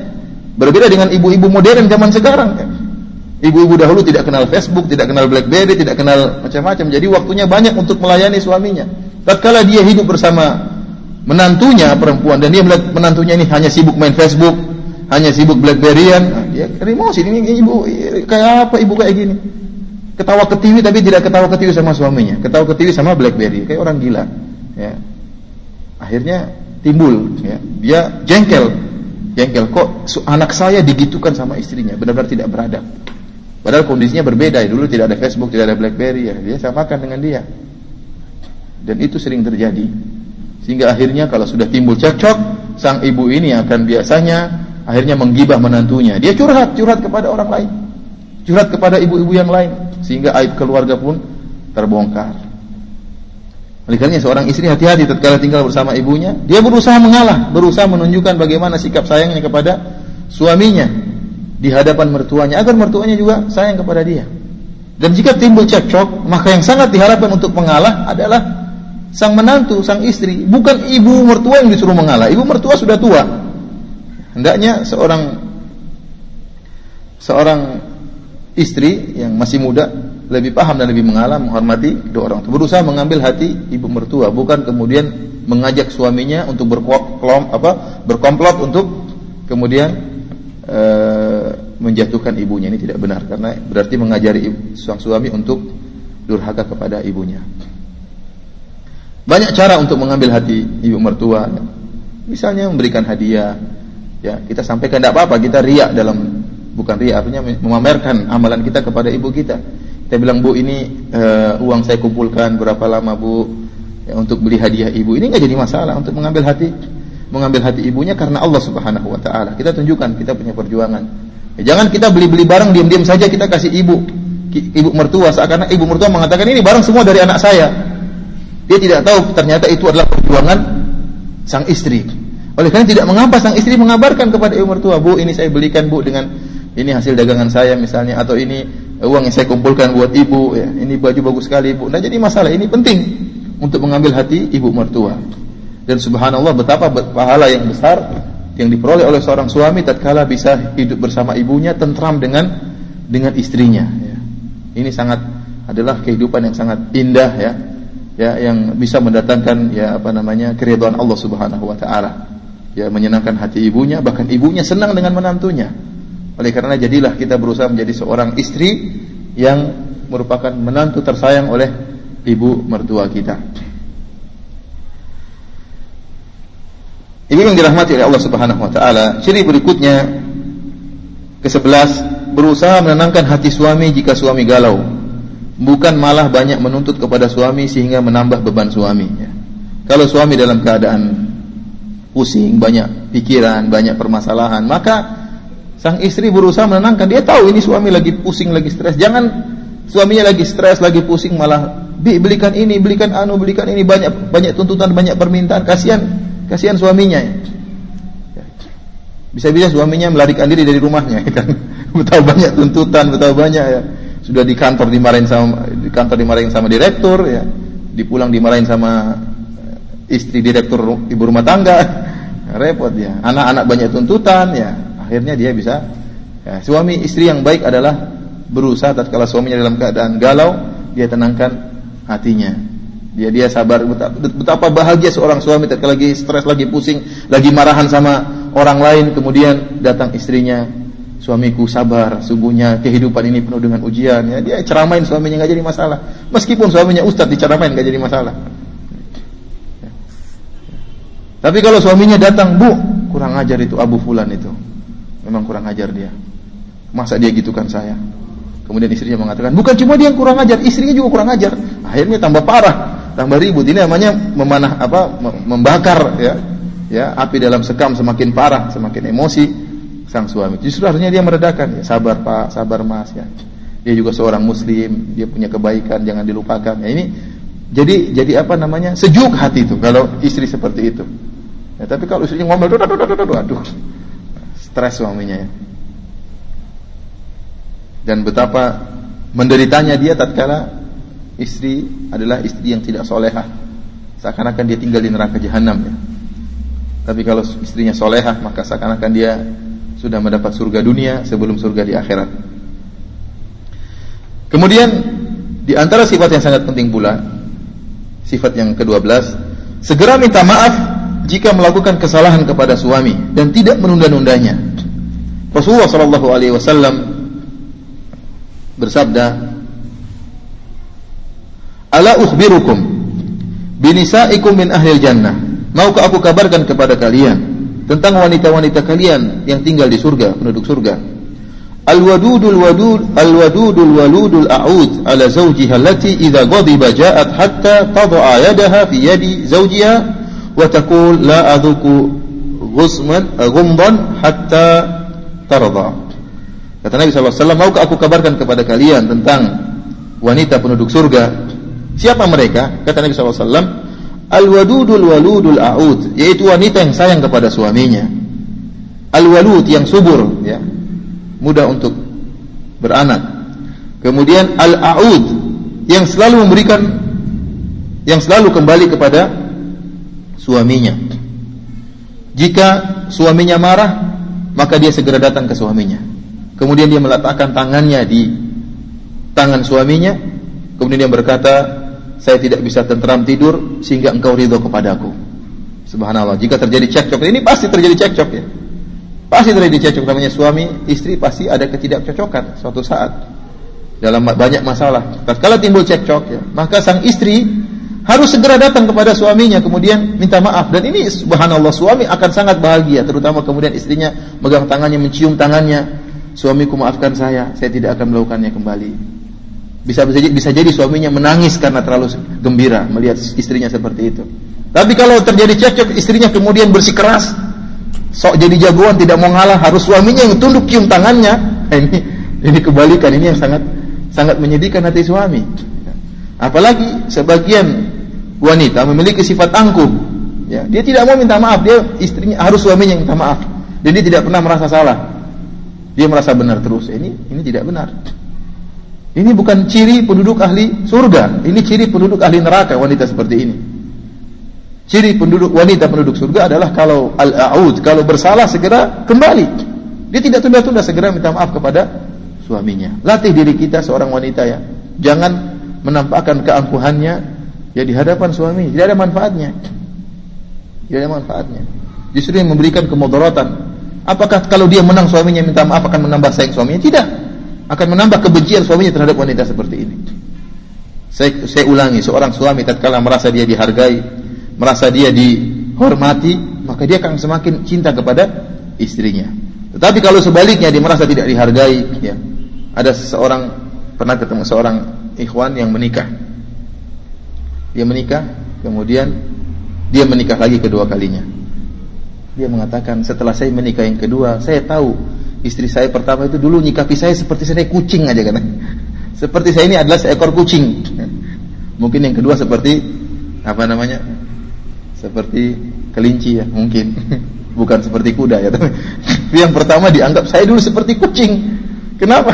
berbeda dengan ibu-ibu modern zaman sekarang. Ya. Ibu-ibu dahulu tidak kenal Facebook, tidak kenal BlackBerry, tidak kenal macam-macam. Jadi waktunya banyak untuk melayani suaminya. Tatkala dia hidup bersama menantunya perempuan dan dia melihat menantunya ini hanya sibuk main Facebook, hanya sibuk Blackberryan, nah, dia emosi ini ibu kayak apa ibu kayak gini. Ketawa ketiwi tapi tidak ketawa ketiwi sama suaminya, ketawa ketiwi sama Blackberry, kayak orang gila. Ya. Akhirnya timbul ya, dia jengkel. Jengkel kok anak saya digitukan sama istrinya, benar-benar tidak beradab. Padahal kondisinya berbeda. Dulu tidak ada Facebook, tidak ada BlackBerry ya. Dia samakan dengan dia. Dan itu sering terjadi. Sehingga akhirnya kalau sudah timbul cekcok, sang ibu ini akan biasanya akhirnya menggibah menantunya. Dia curhat, curhat kepada orang lain. Curhat kepada ibu-ibu yang lain sehingga aib keluarga pun terbongkar. Oleh seorang istri hati-hati tatkala tinggal bersama ibunya, dia berusaha mengalah, berusaha menunjukkan bagaimana sikap sayangnya kepada suaminya di hadapan mertuanya agar mertuanya juga sayang kepada dia. Dan jika timbul cekcok, maka yang sangat diharapkan untuk mengalah adalah sang menantu, sang istri, bukan ibu mertua yang disuruh mengalah. Ibu mertua sudah tua. Hendaknya seorang seorang istri yang masih muda lebih paham dan lebih mengalah, menghormati kedua orang tua. Berusaha mengambil hati ibu mertua, bukan kemudian mengajak suaminya untuk berklom apa berkomplot untuk kemudian e, menjatuhkan ibunya ini tidak benar karena berarti mengajari sang suami untuk durhaka kepada ibunya. Banyak cara untuk mengambil hati ibu mertua. Misalnya memberikan hadiah. Ya, kita sampaikan tidak apa-apa, kita riak dalam bukan riak artinya memamerkan amalan kita kepada ibu kita. Kita bilang, "Bu, ini uh, uang saya kumpulkan berapa lama, Bu?" Ya, untuk beli hadiah ibu. Ini nggak jadi masalah untuk mengambil hati mengambil hati ibunya karena Allah Subhanahu wa taala. Kita tunjukkan kita punya perjuangan. Ya, jangan kita beli-beli barang diam-diam saja kita kasih ibu ibu mertua seakan ibu mertua mengatakan ini barang semua dari anak saya. Dia tidak tahu ternyata itu adalah perjuangan sang istri. Oleh karena tidak mengapa sang istri mengabarkan kepada ibu mertua, "Bu, ini saya belikan, Bu, dengan ini hasil dagangan saya misalnya atau ini uang yang saya kumpulkan buat ibu ya. Ini baju bagus sekali, Bu." Nah, jadi masalah ini penting untuk mengambil hati ibu mertua. Dan subhanallah betapa pahala yang besar yang diperoleh oleh seorang suami tatkala bisa hidup bersama ibunya tentram dengan dengan istrinya ya. Ini sangat adalah kehidupan yang sangat indah ya. Ya, yang bisa mendatangkan ya apa namanya keridhaan Allah Subhanahu wa taala ya menyenangkan hati ibunya bahkan ibunya senang dengan menantunya oleh karena jadilah kita berusaha menjadi seorang istri yang merupakan menantu tersayang oleh ibu mertua kita Ibu yang dirahmati oleh Allah Subhanahu wa taala, ciri berikutnya ke-11 berusaha menenangkan hati suami jika suami galau. Bukan malah banyak menuntut kepada suami sehingga menambah beban suami. Kalau suami dalam keadaan pusing, banyak pikiran, banyak permasalahan, maka sang istri berusaha menenangkan. Dia tahu ini suami lagi pusing, lagi stres. Jangan suaminya lagi stres, lagi pusing malah bi belikan ini, belikan anu, belikan ini banyak banyak tuntutan, banyak permintaan. Kasihan, kasihan suaminya. Bisa-bisa suaminya melarikan diri dari rumahnya kan. Betapa banyak tuntutan, betapa banyak ya. Sudah di kantor dimarahin sama di kantor dimarahin sama direktur ya. Di pulang dimarahin sama istri direktur ibu rumah tangga repot ya anak-anak banyak tuntutan ya akhirnya dia bisa ya, suami istri yang baik adalah berusaha tatkala suaminya dalam keadaan galau dia tenangkan hatinya. Dia dia sabar. Betapa, bahagia seorang suami tatkala lagi stres lagi pusing lagi marahan sama orang lain kemudian datang istrinya. Suamiku sabar sungguhnya kehidupan ini penuh dengan ujian. Ya dia ceramain suaminya nggak jadi masalah. Meskipun suaminya ustadz diceramain nggak jadi masalah. Tapi kalau suaminya datang, Bu, kurang ajar itu Abu Fulan itu. Memang kurang ajar dia. Masa dia gitukan saya? Kemudian istrinya mengatakan, bukan cuma dia yang kurang ajar, istrinya juga kurang ajar. Akhirnya tambah parah, tambah ribut. Ini namanya memanah apa? Membakar ya. Ya, api dalam sekam semakin parah, semakin emosi sang suami. Justru harusnya dia meredakan, ya, sabar Pak, sabar Mas ya. Dia juga seorang muslim, dia punya kebaikan, jangan dilupakan. Ya ini jadi jadi apa namanya? Sejuk hati itu kalau istri seperti itu. Ya, tapi kalau istrinya ngomel, aduh, aduh, aduh, aduh, stres suaminya ya. Dan betapa menderitanya dia tatkala istri adalah istri yang tidak solehah. Seakan-akan dia tinggal di neraka jahanam ya. Tapi kalau istrinya solehah, maka seakan-akan dia sudah mendapat surga dunia sebelum surga di akhirat. Kemudian di antara sifat yang sangat penting pula, sifat yang ke-12, segera minta maaf jika melakukan kesalahan kepada suami dan tidak menunda-nundanya. Rasulullah sallallahu alaihi wasallam bersabda, "Ala ukhbirukum binisaikum min ahli jannah?" Maukah aku kabarkan kepada kalian tentang wanita-wanita kalian yang tinggal di surga, penduduk surga? Al-wadudul wadud al-wadudul waludul a'ud ala zawjiha allati idza ghadiba ja'at hatta tad'a yadaha fi yadi zawjiha taqul la adhuku ghusman ghumdan hatta tarda. Kata Nabi SAW, maukah aku kabarkan kepada kalian tentang wanita penduduk surga? Siapa mereka? Kata Nabi SAW, Al-wadudul waludul a'ud, yaitu wanita yang sayang kepada suaminya. Al-walud yang subur, ya, mudah untuk beranak. Kemudian al-a'ud yang selalu memberikan yang selalu kembali kepada suaminya. Jika suaminya marah, maka dia segera datang ke suaminya. Kemudian dia meletakkan tangannya di tangan suaminya, kemudian dia berkata, "Saya tidak bisa tenteram tidur sehingga engkau ridho kepadaku." Subhanallah. Jika terjadi cekcok, ini pasti terjadi cekcok ya. Pasti terjadi cekcok namanya suami, istri pasti ada ketidakcocokan suatu saat dalam banyak masalah. Kalau timbul cekcok ya, maka sang istri harus segera datang kepada suaminya kemudian minta maaf. Dan ini subhanallah suami akan sangat bahagia terutama kemudian istrinya megang tangannya mencium tangannya. Suamiku maafkan saya saya tidak akan melakukannya kembali. Bisa bisa bisa jadi suaminya menangis karena terlalu gembira melihat istrinya seperti itu. Tapi kalau terjadi cekcok istrinya kemudian bersikeras sok jadi jagoan tidak mau ngalah harus suaminya yang tunduk cium tangannya. Ini ini kebalikan ini yang sangat sangat menyedihkan hati suami. Apalagi sebagian wanita memiliki sifat angkuh, ya. Dia tidak mau minta maaf, dia istrinya harus suaminya yang minta maaf. Dan dia tidak pernah merasa salah. Dia merasa benar terus. Ini ini tidak benar. Ini bukan ciri penduduk ahli surga. Ini ciri penduduk ahli neraka wanita seperti ini. Ciri penduduk wanita penduduk surga adalah kalau al-aud, kalau bersalah segera kembali. Dia tidak tunda-tunda segera minta maaf kepada suaminya. Latih diri kita seorang wanita ya. Jangan menampakkan keangkuhannya ya di hadapan suami. Tidak ada manfaatnya. Tidak ada manfaatnya. Justru yang memberikan kemudaratan. Apakah kalau dia menang suaminya minta maaf akan menambah sayang suaminya? Tidak akan menambah kebencian suaminya terhadap wanita seperti ini. Saya, saya ulangi, seorang suami tatkala merasa dia dihargai, merasa dia dihormati, maka dia akan semakin cinta kepada istrinya. Tetapi kalau sebaliknya dia merasa tidak dihargai, ya, ada seseorang pernah ketemu seorang ikhwan yang menikah. Dia menikah, kemudian dia menikah lagi kedua kalinya. Dia mengatakan setelah saya menikah yang kedua, saya tahu Istri saya pertama itu dulu nyikapi saya seperti saya kucing aja kan. Seperti saya ini adalah seekor kucing. Mungkin yang kedua seperti apa namanya? Seperti kelinci ya, mungkin. Bukan seperti kuda ya. Tapi yang pertama dianggap saya dulu seperti kucing. Kenapa?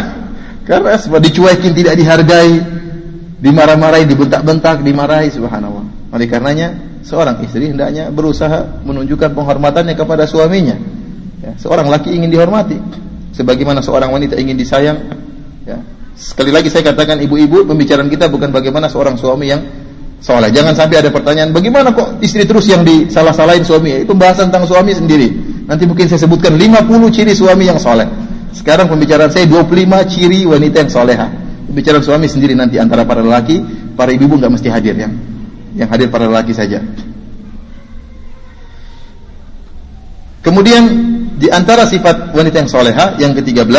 Karena sebab dicuekin, tidak dihargai, dimarah-marahi, dibentak-bentak, dimarahi subhanallah. Oleh karenanya seorang istri hendaknya berusaha menunjukkan penghormatannya kepada suaminya. Ya, seorang laki ingin dihormati, sebagaimana seorang wanita ingin disayang. Ya. Sekali lagi saya katakan ibu-ibu, pembicaraan kita bukan bagaimana seorang suami yang soleh. Jangan sampai ada pertanyaan, bagaimana kok istri terus yang disalah-salahin suami? Itu pembahasan tentang suami sendiri. Nanti mungkin saya sebutkan 50 ciri suami yang soleh. Sekarang pembicaraan saya 25 ciri wanita yang soleha. Pembicaraan suami sendiri nanti antara para lelaki, para ibu-ibu nggak mesti hadir ya. Yang hadir para lelaki saja. Kemudian di antara sifat wanita yang soleha yang ke-13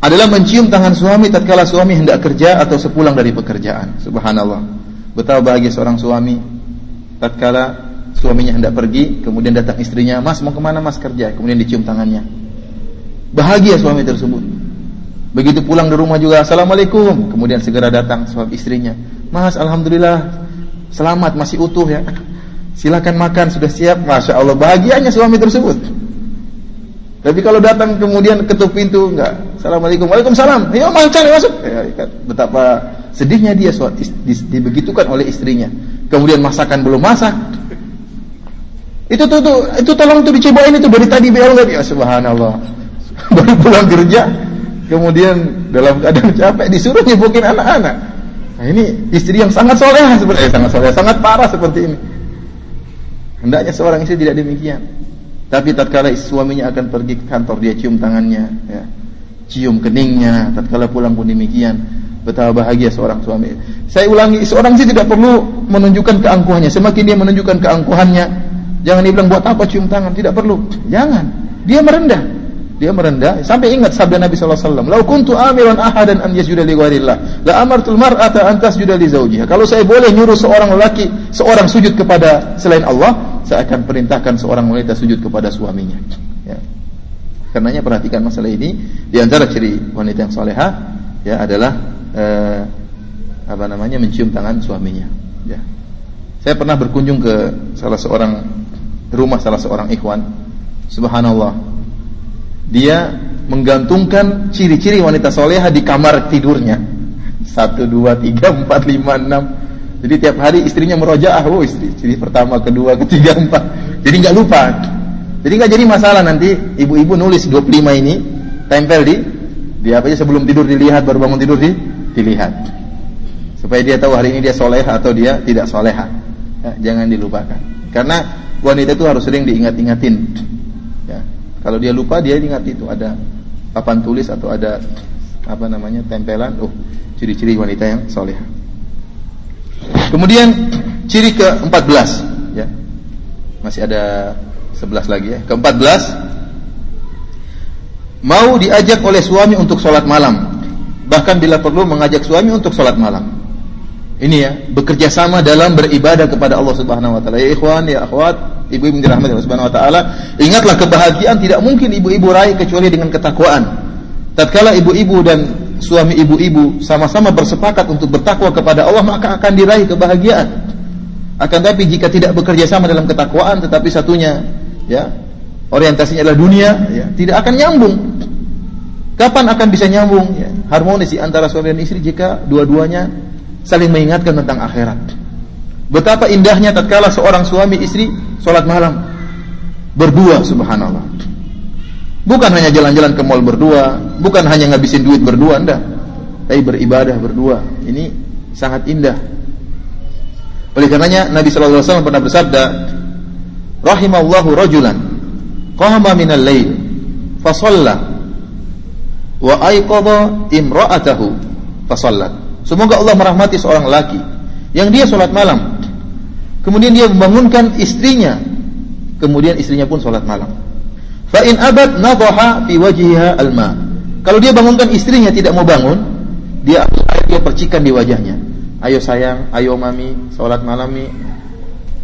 adalah mencium tangan suami tatkala suami hendak kerja atau sepulang dari pekerjaan. Subhanallah. Betapa bahagia seorang suami tatkala suaminya hendak pergi, kemudian datang istrinya, "Mas, mau ke mana Mas kerja?" Kemudian dicium tangannya. Bahagia suami tersebut. Begitu pulang di rumah juga, "Assalamualaikum." Kemudian segera datang suami istrinya, "Mas, alhamdulillah selamat masih utuh ya." Silakan makan sudah siap, masya Allah bahagianya suami tersebut. Tapi kalau datang kemudian ketuk pintu enggak, assalamualaikum, waalaikumsalam, ya mau cari masuk. Ya, kan, betapa sedihnya dia dibegitukan oleh istrinya. Kemudian masakan belum masak. Itu tuh, tuh itu tolong tuh dicobain itu dari tadi biar enggak ya subhanallah. Baru pulang kerja, kemudian dalam keadaan capek disuruh nyebukin anak-anak. Nah ini istri yang sangat soleh seperti eh, sangat soleh, sangat parah seperti ini. Hendaknya seorang istri tidak demikian. Tapi tatkala suaminya akan pergi ke kantor dia cium tangannya, ya. cium keningnya. Tatkala pulang pun demikian. Betapa bahagia seorang suami. Saya ulangi, seorang istri tidak perlu menunjukkan keangkuhannya. Semakin dia menunjukkan keangkuhannya, jangan dibilang buat apa cium tangan, tidak perlu. Jangan. Dia merendah. Dia merendah sampai ingat sabda Nabi sallallahu alaihi wasallam, "Lau kuntu amiran ahadan an yasjuda li ghairillah, la amartul mar'ata an tasjuda li zawjiha." Kalau saya boleh nyuruh seorang lelaki, seorang sujud kepada selain Allah, saya akan perintahkan seorang wanita sujud kepada suaminya. Ya. Karenanya perhatikan masalah ini di antara ciri wanita yang soleha ya adalah eh, apa namanya mencium tangan suaminya. Ya. Saya pernah berkunjung ke salah seorang rumah salah seorang ikhwan. Subhanallah, dia menggantungkan ciri-ciri wanita soleha di kamar tidurnya. Satu, dua, tiga, empat, lima, enam. Jadi tiap hari istrinya merojaah, oh istri, ciri pertama, kedua, ketiga, empat. Jadi nggak lupa. Jadi nggak jadi masalah nanti ibu-ibu nulis 25 ini tempel di di apa aja sebelum tidur dilihat baru bangun tidur di, dilihat supaya dia tahu hari ini dia soleha atau dia tidak soleha ya, jangan dilupakan karena wanita itu harus sering diingat-ingatin kalau dia lupa dia ingat itu ada papan tulis atau ada apa namanya tempelan. Oh, ciri-ciri wanita yang soleh. Kemudian ciri ke-14 ya. Masih ada 11 lagi ya. Ke-14 mau diajak oleh suami untuk sholat malam. Bahkan bila perlu mengajak suami untuk sholat malam. Ini ya, bekerja sama dalam beribadah kepada Allah Subhanahu wa taala. Ya ikhwan, ya akhwat, ibu-ibu dirahmati Allah Subhanahu wa taala, ingatlah kebahagiaan tidak mungkin ibu-ibu raih kecuali dengan ketakwaan. Tatkala ibu-ibu dan suami ibu-ibu sama-sama bersepakat untuk bertakwa kepada Allah, maka akan diraih kebahagiaan. Akan tapi jika tidak bekerja sama dalam ketakwaan tetapi satunya ya orientasinya adalah dunia, ya, tidak akan nyambung. Kapan akan bisa nyambung ya, harmonis antara suami dan istri jika dua-duanya saling mengingatkan tentang akhirat. Betapa indahnya tatkala seorang suami istri sholat malam berdua subhanallah. Bukan hanya jalan-jalan ke mall berdua, bukan hanya ngabisin duit berdua, enggak. Tapi beribadah berdua. Ini sangat indah. Oleh karenanya Nabi sallallahu alaihi wasallam pernah bersabda, "Rahimallahu rajulan qama minal lail fa shalla wa ayqadha imra'atahu fa sallat." Semoga Allah merahmati seorang laki yang dia salat malam. Kemudian dia membangunkan istrinya. Kemudian istrinya pun salat malam. Fa in abad nadaha fi wajhiha alma. Kalau dia bangunkan istrinya tidak mau bangun, dia dia percikan di wajahnya. Ayo sayang, ayo mami, sholat malam nih.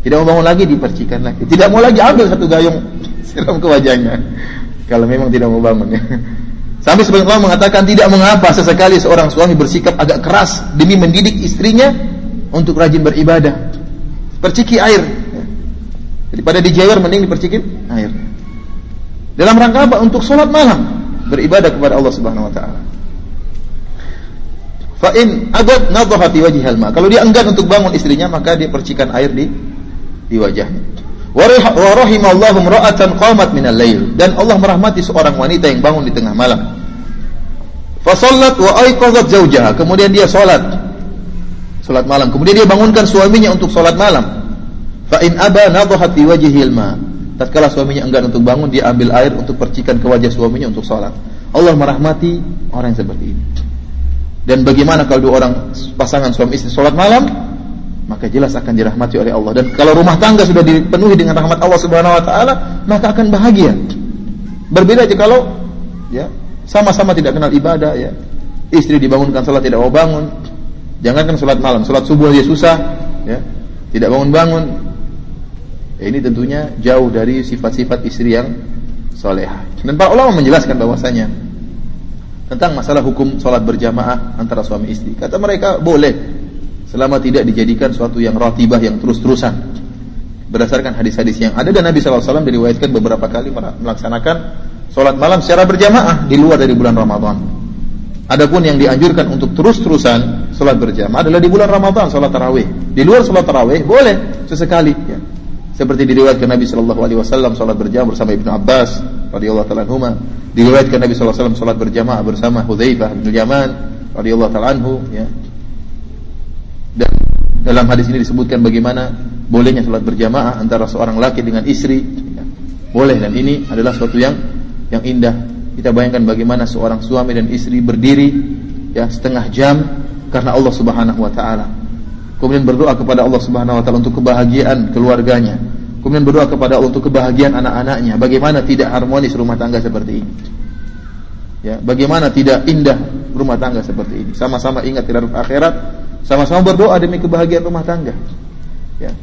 Tidak mau bangun lagi, dipercikan lagi. Tidak mau lagi ambil satu gayung siram ke wajahnya. Kalau memang tidak mau bangun ya. Sampai sebagian ulama mengatakan tidak mengapa sesekali seorang suami bersikap agak keras demi mendidik istrinya untuk rajin beribadah. Perciki air. Daripada dijewer mending dipercikin air. Dalam rangka apa? Untuk sholat malam beribadah kepada Allah Subhanahu Wa Taala. Fa in abad nadhaha fi wajhi alma. Kalau dia enggan untuk bangun istrinya, maka dia percikan air di di wajahnya. Wa rahimallahu imra'atan qamat min al-lail dan Allah merahmati seorang wanita yang bangun di tengah malam. Fa sallat wa ayqadhat zawjaha. Kemudian dia salat. Salat malam. Kemudian dia bangunkan suaminya untuk salat malam. Fa in aba nadhaha fi wajhi alma. Tatkala suaminya enggan untuk bangun, dia ambil air untuk percikan ke wajah suaminya untuk salat. Allah merahmati orang yang seperti ini. Dan bagaimana kalau dua orang pasangan suami istri sholat malam, maka jelas akan dirahmati oleh Allah. Dan kalau rumah tangga sudah dipenuhi dengan rahmat Allah Subhanahu Wa Taala, maka akan bahagia. Berbeda jika kalau ya sama-sama tidak kenal ibadah, ya istri dibangunkan sholat tidak mau bangun, jangankan sholat malam, sholat subuh dia susah, ya tidak bangun-bangun. Ya, ini tentunya jauh dari sifat-sifat istri yang solehah. Dan para ulama menjelaskan bahwasanya tentang masalah hukum sholat berjamaah antara suami istri. Kata mereka boleh selama tidak dijadikan suatu yang ratibah yang terus-terusan. Berdasarkan hadis-hadis yang ada dan Nabi SAW diriwayatkan beberapa kali melaksanakan sholat malam secara berjamaah di luar dari bulan Ramadan. Adapun yang dianjurkan untuk terus-terusan sholat berjamaah adalah di bulan Ramadan sholat tarawih. Di luar sholat tarawih boleh sesekali. Ya. Seperti diriwayatkan Nabi Shallallahu Alaihi Wasallam sholat berjamaah bersama Ibnu Abbas radhiyallahu taala anhuma. Diriwayatkan Nabi Shallallahu Alaihi Wasallam sholat berjamaah bersama Hudzaifah bin Yaman radhiyallahu taala anhu. Ya. Dan dalam hadis ini disebutkan bagaimana bolehnya sholat berjamaah antara seorang laki dengan istri. Ya. Boleh dan ini adalah suatu yang yang indah. Kita bayangkan bagaimana seorang suami dan istri berdiri ya setengah jam karena Allah Subhanahu wa taala kemudian berdoa kepada Allah Subhanahu wa taala untuk kebahagiaan keluarganya, kemudian berdoa kepada Allah untuk kebahagiaan anak-anaknya. Bagaimana tidak harmonis rumah tangga seperti ini? Ya, bagaimana tidak indah rumah tangga seperti ini? Sama-sama ingat terhadap akhirat, sama-sama berdoa demi kebahagiaan rumah tangga. Ya.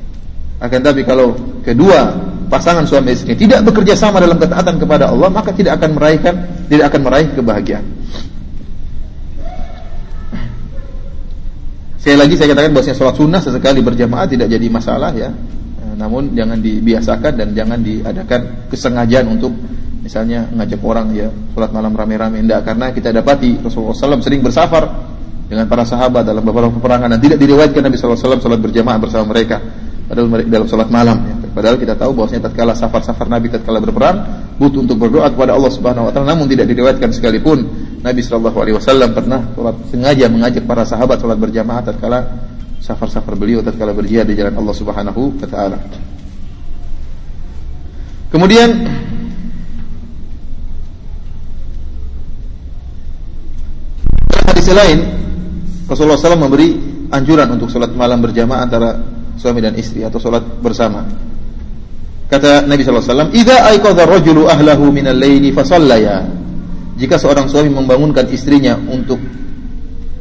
Akan tapi kalau kedua pasangan suami istri tidak bekerja sama dalam ketaatan kepada Allah, maka tidak akan meraihkan tidak akan meraih kebahagiaan. Sekali lagi saya katakan bahwasanya sholat sunnah sesekali berjamaah tidak jadi masalah ya. Eh, namun jangan dibiasakan dan jangan diadakan kesengajaan untuk misalnya ngajak orang ya sholat malam rame-rame tidak karena kita dapati Rasulullah SAW sering bersafar dengan para sahabat dalam beberapa peperangan dan tidak diriwayatkan Nabi SAW sholat berjamaah bersama mereka padahal dalam sholat malam ya. padahal kita tahu bahwasanya tatkala safar-safar Nabi tatkala berperang butuh untuk berdoa kepada Allah Subhanahu wa taala namun tidak diriwayatkan sekalipun Nabi Shallallahu Alaihi Wasallam pernah sholat sengaja mengajak para sahabat sholat berjamaah tatkala safar-safar beliau tatkala berjihad di jalan Allah Subhanahu Wa Taala. Kemudian hadis lain Rasulullah SAW memberi anjuran untuk sholat malam berjamaah antara suami dan istri atau sholat bersama. Kata Nabi SAW, "Idza aiqadha rajulu ahlahu min al-laili fa jika seorang suami membangunkan istrinya untuk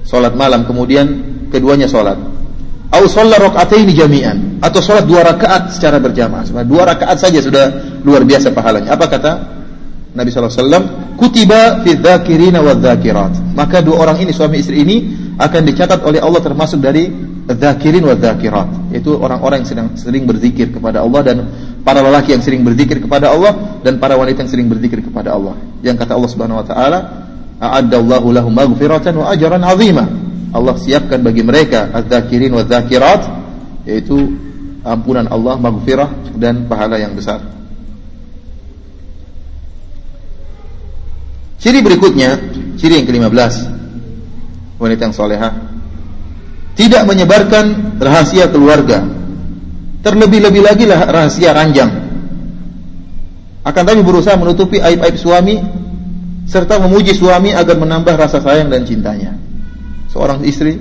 sholat malam kemudian keduanya sholat au sholat ini jami'an atau sholat dua rakaat secara berjamaah dua rakaat saja sudah luar biasa pahalanya. Apa kata Nabi SAW kutiba fi dzakirina wa dzakirat maka dua orang ini suami istri ini akan dicatat oleh Allah termasuk dari dzakirin wa dzakirat yaitu orang-orang yang sedang sering berzikir kepada Allah dan para lelaki yang sering berzikir kepada Allah dan para wanita yang sering berzikir kepada Allah. Yang kata Allah Subhanahu wa taala, "A'addallahu lahum maghfiratan wa ajran 'azima." Allah siapkan bagi mereka az-zakirin wa zakirat yaitu ampunan Allah, maghfirah dan pahala yang besar. Ciri berikutnya, ciri yang ke-15. Wanita yang solehah tidak menyebarkan rahasia keluarga. Terlebih-lebih lagi rahasia ranjang. Akan tapi berusaha menutupi aib-aib suami serta memuji suami agar menambah rasa sayang dan cintanya. Seorang istri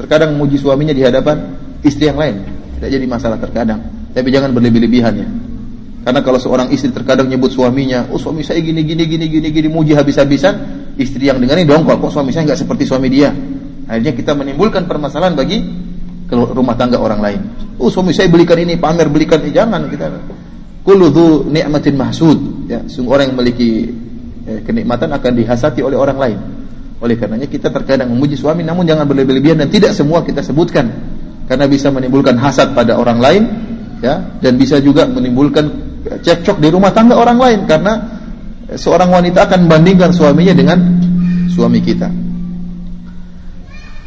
terkadang memuji suaminya di hadapan istri yang lain. Tidak jadi masalah terkadang, tapi jangan berlebih-lebihan ya. Karena kalau seorang istri terkadang nyebut suaminya, oh suami saya gini gini gini gini gini muji habis-habisan, istri yang dengar ini dongkol kok suami saya nggak seperti suami dia. Akhirnya kita menimbulkan permasalahan bagi rumah tangga orang lain. Oh suami saya belikan ini, pamer belikan ini, jangan kita. Kullu nikmatin mahsud. Ya, sungguh orang yang memiliki eh, kenikmatan akan dihasati oleh orang lain. Oleh karenanya kita terkadang memuji suami namun jangan berlebih-lebihan dan tidak semua kita sebutkan karena bisa menimbulkan hasad pada orang lain ya dan bisa juga menimbulkan cekcok di rumah tangga orang lain karena seorang wanita akan membandingkan suaminya dengan suami kita.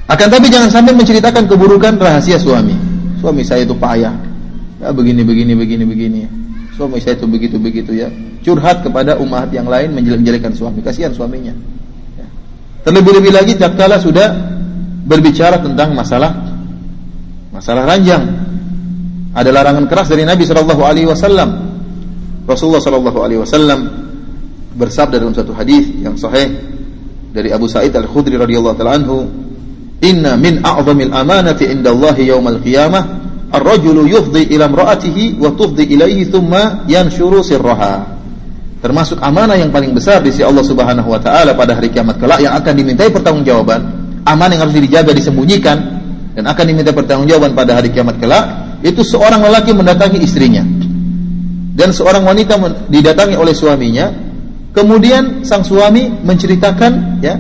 Akan tapi jangan sampai menceritakan keburukan rahasia suami. Suami saya itu payah. Ya begini begini begini begini. Suami saya itu begitu begitu ya. Curhat kepada umat yang lain menjelek-jelekan suami. Kasihan suaminya. Ya. Terlebih-lebih lagi tatkala sudah berbicara tentang masalah masalah ranjang. Ada larangan keras dari Nabi wasallam Rasulullah wasallam bersabda dalam satu hadis yang sahih dari Abu Sa'id Al-Khudri radhiyallahu taala anhu, "Inna min a'zamil amanati indallahi yaumal qiyamah ar-rajulu yufdi ila imra'atihi wa tufdi ilaihi thumma yanshuru sirraha." Termasuk amanah yang paling besar di sisi Allah Subhanahu wa taala pada hari kiamat kelak yang akan dimintai pertanggungjawaban, amanah yang harus dijaga disembunyikan dan akan diminta pertanggungjawaban pada hari kiamat kelak, itu seorang lelaki mendatangi istrinya. Dan seorang wanita didatangi oleh suaminya, kemudian sang suami menceritakan ya,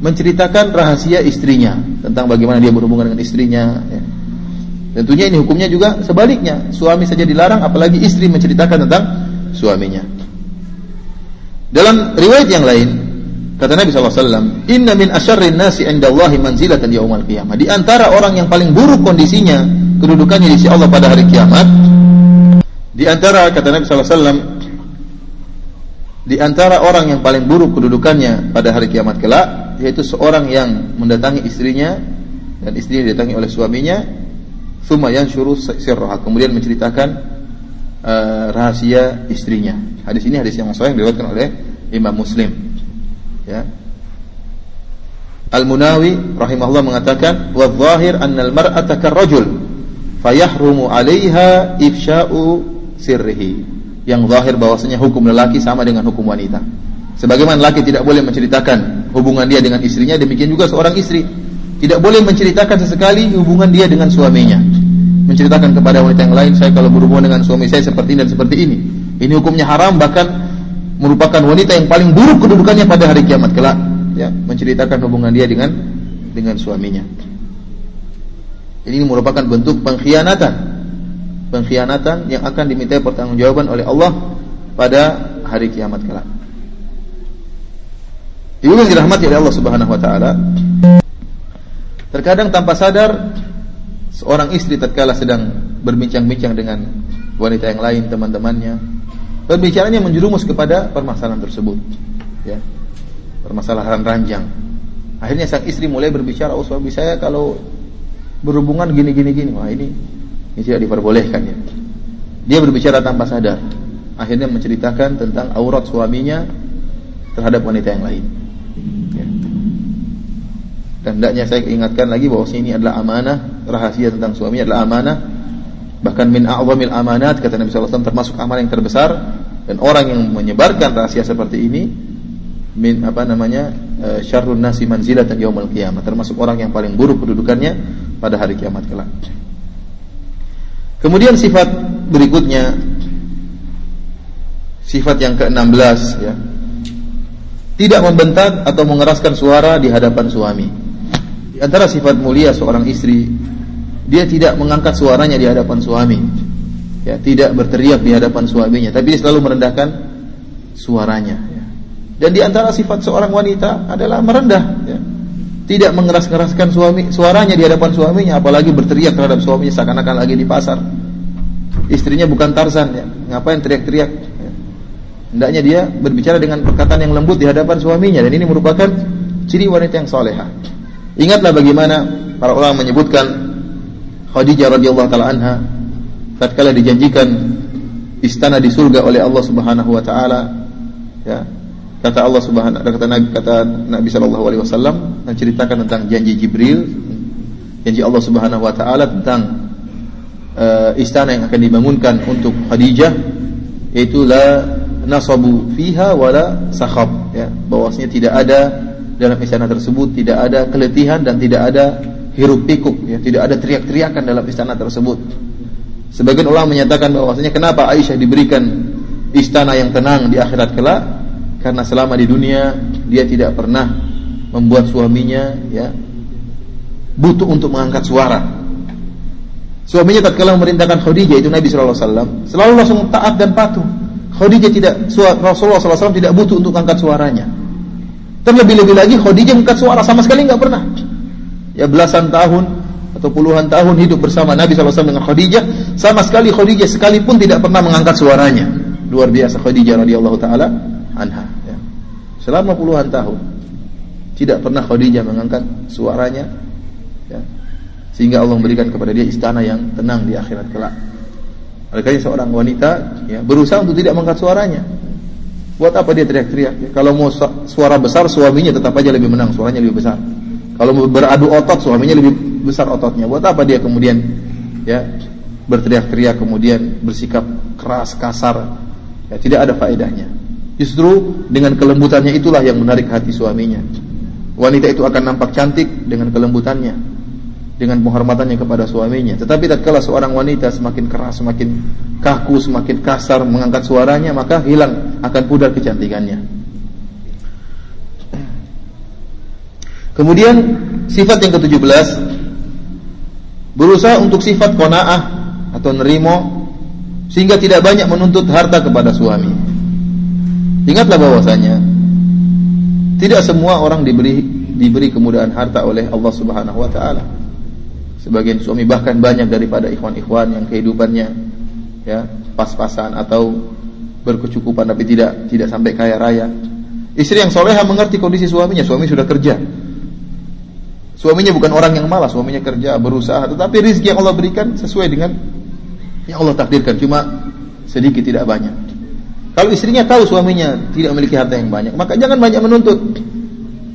menceritakan rahasia istrinya tentang bagaimana dia berhubungan dengan istrinya ya. Tentunya ini hukumnya juga sebaliknya, suami saja dilarang apalagi istri menceritakan tentang suaminya. Dalam riwayat yang lain, kata Nabi SAW, Inna min asyarrin nasi indallahi manzilatan yaumal qiyamah. Di antara orang yang paling buruk kondisinya, kedudukannya di sisi Allah pada hari kiamat, di antara kata Nabi SAW Di antara orang yang paling buruk kedudukannya pada hari kiamat kelak Yaitu seorang yang mendatangi istrinya Dan istrinya didatangi oleh suaminya Thumma yanshuru sirraha. Kemudian menceritakan uh, rahasia istrinya. Hadis ini hadis yang sahih yang diriwayatkan oleh Imam Muslim. Ya. Al-Munawi rahimahullah mengatakan wa dhahir anna al-mar'ata karrajul fayahrumu 'alaiha ifsha'u sirrihi. Yang zahir bahwasanya hukum lelaki sama dengan hukum wanita. Sebagaimana laki tidak boleh menceritakan hubungan dia dengan istrinya, demikian juga seorang istri tidak boleh menceritakan sesekali hubungan dia dengan suaminya. Menceritakan kepada wanita yang lain, saya kalau berhubungan dengan suami saya seperti ini dan seperti ini. Ini hukumnya haram bahkan merupakan wanita yang paling buruk kedudukannya pada hari kiamat kelak. Ya, menceritakan hubungan dia dengan dengan suaminya. Ini merupakan bentuk pengkhianatan pengkhianatan yang akan dimintai pertanggungjawaban oleh Allah pada hari kiamat kelak. Ibu yang dirahmati oleh Allah Subhanahu wa taala, terkadang tanpa sadar seorang istri tatkala sedang berbincang-bincang dengan wanita yang lain teman-temannya, berbicaranya menjerumus kepada permasalahan tersebut, ya. Permasalahan ranjang. Akhirnya sang istri mulai berbicara, "Oh, suami saya kalau berhubungan gini gini gini." Wah, ini ini tidak diperbolehkan ya. Dia berbicara tanpa sadar. Akhirnya menceritakan tentang aurat suaminya terhadap wanita yang lain. Dan hendaknya saya ingatkan lagi bahwa ini adalah amanah, rahasia tentang suami adalah amanah. Bahkan min a'zamil amanat kata Nabi SAW termasuk amanah yang terbesar dan orang yang menyebarkan rahasia seperti ini min apa namanya eh, syarrun nasi manzilatan yaumil qiyamah termasuk orang yang paling buruk kedudukannya pada hari kiamat kelak. Kemudian sifat berikutnya sifat yang ke-16 ya. Tidak membentak atau mengeraskan suara di hadapan suami. Antara sifat mulia seorang istri dia tidak mengangkat suaranya di hadapan suami. Ya, tidak berteriak di hadapan suaminya, tapi dia selalu merendahkan suaranya. Ya. Dan di antara sifat seorang wanita adalah merendah. Ya. Tidak mengeras-keraskan suami suaranya di hadapan suaminya, apalagi berteriak terhadap suaminya seakan-akan lagi di pasar. Istrinya bukan Tarzan, ya. ngapain teriak-teriak? Ya. Dia berbicara dengan perkataan yang lembut di hadapan suaminya, dan ini merupakan ciri wanita yang soleha. Ingatlah bagaimana para ulama menyebutkan Khadijah radhiyallahu taala anha tatkala dijanjikan istana di surga oleh Allah Subhanahu wa taala ya. Kata Allah Subhanahu kata Nabi kata Nabi sallallahu alaihi wasallam menceritakan tentang janji Jibril janji Allah Subhanahu wa taala tentang uh, istana yang akan dibangunkan untuk Khadijah yaitu la nasabu fiha wala sakhab ya. Bahwasanya tidak ada dalam istana tersebut tidak ada keletihan dan tidak ada hiruk pikuk ya tidak ada teriak-teriakan dalam istana tersebut. Sebagian ulama menyatakan bahwasanya kenapa Aisyah diberikan istana yang tenang di akhirat kelak? Karena selama di dunia dia tidak pernah membuat suaminya ya butuh untuk mengangkat suara. Suaminya tatkala memerintahkan Khadijah itu Nabi sallallahu alaihi wasallam selalu langsung taat dan patuh. Khadijah tidak Rasulullah sallallahu alaihi wasallam tidak butuh untuk angkat suaranya Terlebih-lebih lagi Khadijah angkat suara sama sekali nggak pernah. Ya belasan tahun atau puluhan tahun hidup bersama Nabi SAW dengan Khadijah, sama sekali Khadijah sekalipun tidak pernah mengangkat suaranya. Luar biasa Khadijah radhiyallahu taala anha. Ya. Selama puluhan tahun tidak pernah Khadijah mengangkat suaranya, ya. sehingga Allah memberikan kepada dia istana yang tenang di akhirat kelak. Oleh karena seorang wanita ya, berusaha untuk tidak mengangkat suaranya, Buat apa dia teriak-teriak? Kalau mau suara besar suaminya tetap aja lebih menang, suaranya lebih besar. Kalau mau beradu otot suaminya lebih besar ototnya. Buat apa dia kemudian ya berteriak-teriak kemudian bersikap keras, kasar? Ya, tidak ada faedahnya. Justru dengan kelembutannya itulah yang menarik hati suaminya. Wanita itu akan nampak cantik dengan kelembutannya dengan penghormatannya kepada suaminya. Tetapi tatkala seorang wanita semakin keras, semakin kaku, semakin kasar mengangkat suaranya, maka hilang akan pudar kecantikannya. Kemudian sifat yang ke-17 berusaha untuk sifat qanaah atau nerimo sehingga tidak banyak menuntut harta kepada suami. Ingatlah bahwasanya tidak semua orang diberi diberi kemudahan harta oleh Allah Subhanahu wa taala. Sebagian suami bahkan banyak daripada ikhwan-ikhwan yang kehidupannya ya pas-pasan atau berkecukupan tapi tidak tidak sampai kaya raya. Istri yang soleha mengerti kondisi suaminya, suami sudah kerja. Suaminya bukan orang yang malas, suaminya kerja, berusaha, tetapi rezeki yang Allah berikan sesuai dengan yang Allah takdirkan, cuma sedikit tidak banyak. Kalau istrinya tahu suaminya tidak memiliki harta yang banyak, maka jangan banyak menuntut.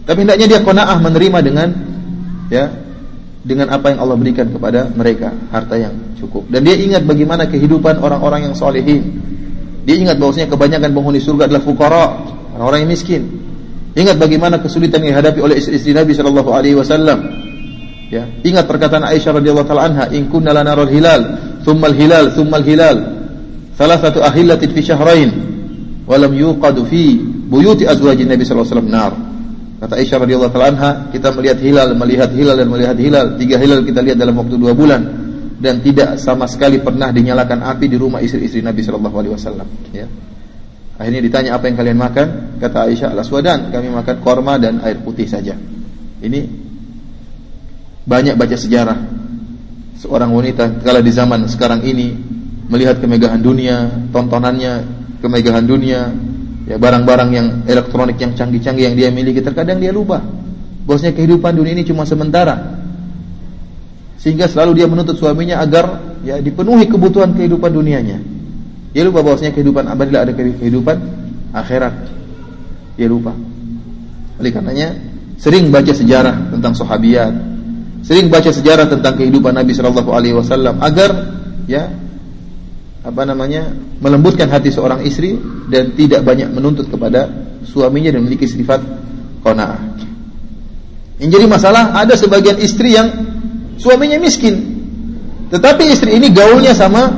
Tapi hendaknya dia qanaah menerima dengan ya dengan apa yang Allah berikan kepada mereka, harta yang cukup. Dan dia ingat bagaimana kehidupan orang-orang yang solehin. Dia ingat bahwasanya kebanyakan penghuni surga adalah fukara, orang-orang yang miskin. Ingat bagaimana kesulitan yang dihadapi oleh istri-istri Nabi sallallahu alaihi wasallam. Ya, ingat perkataan Aisyah radhiyallahu taala anha, "In kunna lanaral hilal, thumma al-hilal, thumma al-hilal, thalathatu ahillatin fi syahrain, wa lam yuqadu fi buyuti azwajin Nabi sallallahu alaihi wasallam nar." Kata Aisyah radhiyallahu taala anha, kita melihat hilal, melihat hilal dan melihat hilal. Tiga hilal kita lihat dalam waktu dua bulan dan tidak sama sekali pernah dinyalakan api di rumah istri-istri Nabi sallallahu alaihi wasallam, ya. Akhirnya ditanya apa yang kalian makan? Kata Aisyah, al-aswadan, kami makan korma dan air putih saja. Ini banyak baca sejarah seorang wanita kala di zaman sekarang ini melihat kemegahan dunia, tontonannya kemegahan dunia, ya barang-barang yang elektronik yang canggih-canggih yang dia miliki terkadang dia lupa. Bosnya kehidupan dunia ini cuma sementara. Sehingga selalu dia menuntut suaminya agar ya dipenuhi kebutuhan kehidupan dunianya. Dia lupa bahwasanya kehidupan abadi ada kehidupan akhirat. Dia lupa. Oleh karenanya sering baca sejarah tentang sahabiat. Sering baca sejarah tentang kehidupan Nabi Shallallahu Alaihi Wasallam agar ya apa namanya melembutkan hati seorang istri dan tidak banyak menuntut kepada suaminya dan memiliki sifat qanaah. Yang jadi masalah ada sebagian istri yang suaminya miskin. Tetapi istri ini gaulnya sama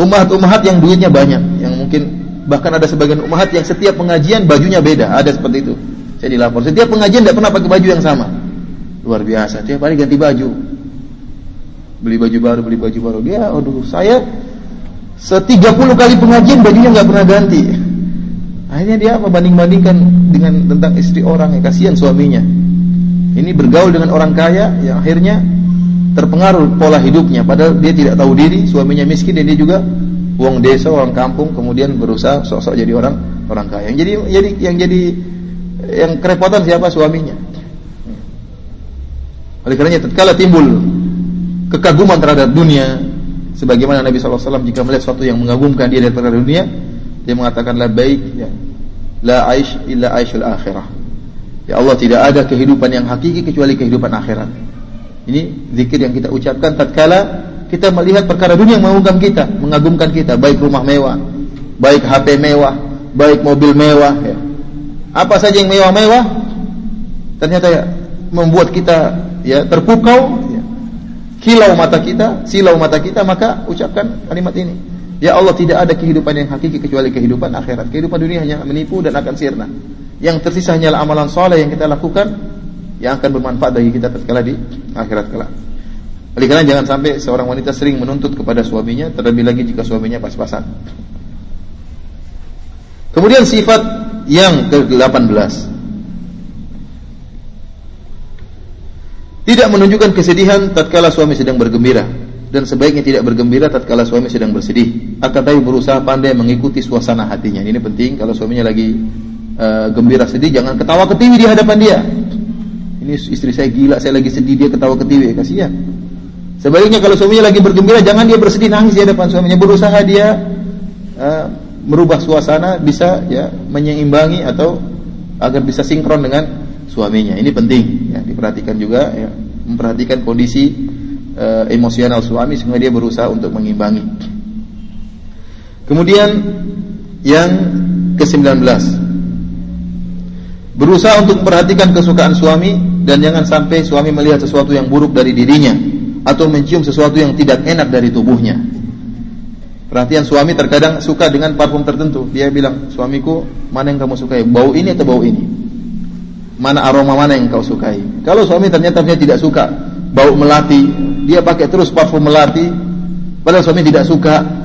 umat-umat yang duitnya banyak, yang mungkin bahkan ada sebagian umat yang setiap pengajian bajunya beda, ada seperti itu. Saya dilapor, setiap pengajian tidak pernah pakai baju yang sama. Luar biasa, tiap hari ganti baju. beli baju baru, beli baju baru. Dia, aduh, saya setiga puluh kali pengajian bajunya nggak pernah ganti. Akhirnya dia membanding-bandingkan dengan tentang istri orang yang kasihan suaminya. Ini bergaul dengan orang kaya yang akhirnya terpengaruh pola hidupnya padahal dia tidak tahu diri, suaminya miskin dan dia juga uang desa, orang kampung kemudian berusaha sok-sok jadi orang orang kaya. Yang jadi jadi yang jadi yang kerepotan siapa suaminya. Oleh karenanya tatkala timbul kekaguman terhadap dunia sebagaimana Nabi SAW jika melihat sesuatu yang mengagumkan dia dari perkara dunia dia mengatakan la baik ya. la aish illa aishul akhirah. Ya Allah tidak ada kehidupan yang hakiki kecuali kehidupan akhirat. Ini zikir yang kita ucapkan tatkala kita melihat perkara dunia yang mengagumkan kita mengagumkan kita. Baik rumah mewah baik HP mewah baik mobil mewah ya. apa saja yang mewah-mewah ternyata ya membuat kita ya terpukau kilau mata kita, silau mata kita, maka ucapkan kalimat ini. Ya Allah tidak ada kehidupan yang hakiki kecuali kehidupan akhirat. Kehidupan dunia hanya menipu dan akan sirna. Yang tersisa hanyalah amalan soleh yang kita lakukan yang akan bermanfaat bagi kita tatkala di akhirat kelak. Oleh karena jangan sampai seorang wanita sering menuntut kepada suaminya, terlebih lagi jika suaminya pas-pasan. Kemudian sifat yang ke-18 Tidak menunjukkan kesedihan tatkala suami sedang bergembira dan sebaiknya tidak bergembira tatkala suami sedang bersedih. Akan tapi berusaha pandai mengikuti suasana hatinya. Ini penting kalau suaminya lagi uh, gembira sedih jangan ketawa ketiwi di hadapan dia. Ini istri saya gila, saya lagi sedih dia ketawa ketiwi, kasihan. Sebaliknya kalau suaminya lagi bergembira jangan dia bersedih nangis di hadapan suaminya. Berusaha dia uh, merubah suasana bisa ya menyeimbangi atau agar bisa sinkron dengan suaminya. Ini penting ya, diperhatikan juga ya, memperhatikan kondisi uh, emosional suami sehingga dia berusaha untuk mengimbangi. Kemudian yang ke-19 Berusaha untuk memperhatikan kesukaan suami dan jangan sampai suami melihat sesuatu yang buruk dari dirinya atau mencium sesuatu yang tidak enak dari tubuhnya. Perhatian suami terkadang suka dengan parfum tertentu. Dia bilang, "Suamiku, mana yang kamu sukai? Bau ini atau bau ini?" Mana aroma mana yang kau sukai. Kalau suami ternyata dia tidak suka bau melati, dia pakai terus parfum melati, padahal suami tidak suka.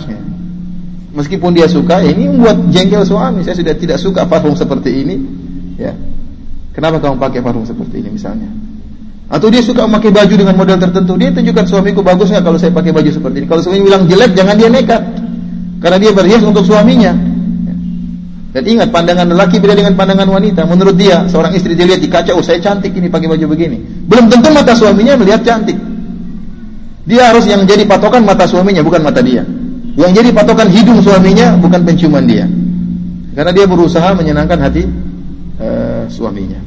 Meskipun dia suka, ya ini membuat jengkel suami. Saya sudah tidak suka parfum seperti ini. Ya, kenapa kamu pakai parfum seperti ini misalnya? Atau dia suka memakai baju dengan model tertentu, dia tunjukkan suamiku bagus nggak kalau saya pakai baju seperti ini. Kalau suami bilang jelek, jangan dia nekat, karena dia berhias untuk suaminya. Dan ingat pandangan lelaki beda dengan pandangan wanita. Menurut dia, seorang istri dia lihat di kaca, oh saya cantik ini pakai baju begini. Belum tentu mata suaminya melihat cantik. Dia harus yang jadi patokan mata suaminya, bukan mata dia. Yang jadi patokan hidung suaminya, bukan penciuman dia. Karena dia berusaha menyenangkan hati uh, suaminya.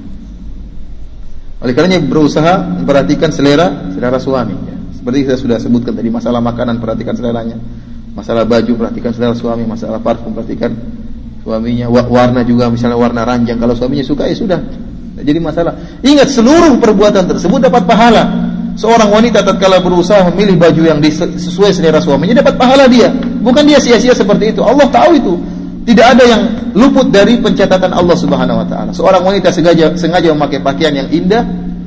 Oleh karenanya berusaha memperhatikan selera selera suami. Ya. Seperti kita sudah sebutkan tadi masalah makanan perhatikan seleranya, masalah baju perhatikan selera suami, masalah parfum perhatikan suaminya warna juga misalnya warna ranjang. Kalau suaminya suka ya sudah. Jadi masalah. Ingat seluruh perbuatan tersebut dapat pahala. Seorang wanita tatkala berusaha memilih baju yang sesuai selera suaminya dapat pahala dia. Bukan dia sia-sia seperti itu. Allah tahu itu. Tidak ada yang luput dari pencatatan Allah Subhanahu wa taala. Seorang wanita sengaja sengaja memakai pakaian yang indah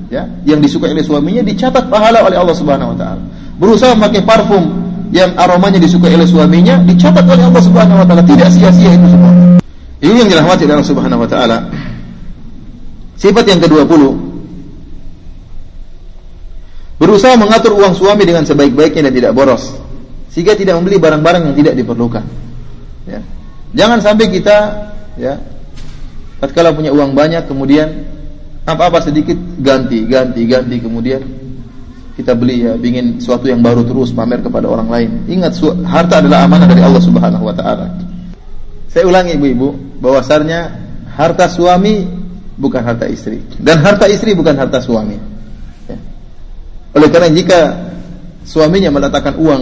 ya yang disukai oleh suaminya dicatat pahala oleh Allah Subhanahu wa taala. Berusaha memakai parfum yang aromanya disukai oleh suaminya dicatat oleh Allah Subhanahu wa taala tidak sia-sia itu semua. Ini yang dirahmati oleh Allah Subhanahu wa taala. Sifat yang ke-20 berusaha mengatur uang suami dengan sebaik-baiknya dan tidak boros sehingga tidak membeli barang-barang yang tidak diperlukan. Ya. Jangan sampai kita ya tatkala punya uang banyak kemudian apa-apa sedikit ganti, ganti, ganti kemudian kita beli ya ingin sesuatu yang baru terus pamer kepada orang lain. Ingat harta adalah amanah dari Allah Subhanahu wa taala. Saya ulangi ibu-ibu, bahwasanya harta suami bukan harta istri dan harta istri bukan harta suami. Ya. Oleh karena jika suaminya meletakkan uang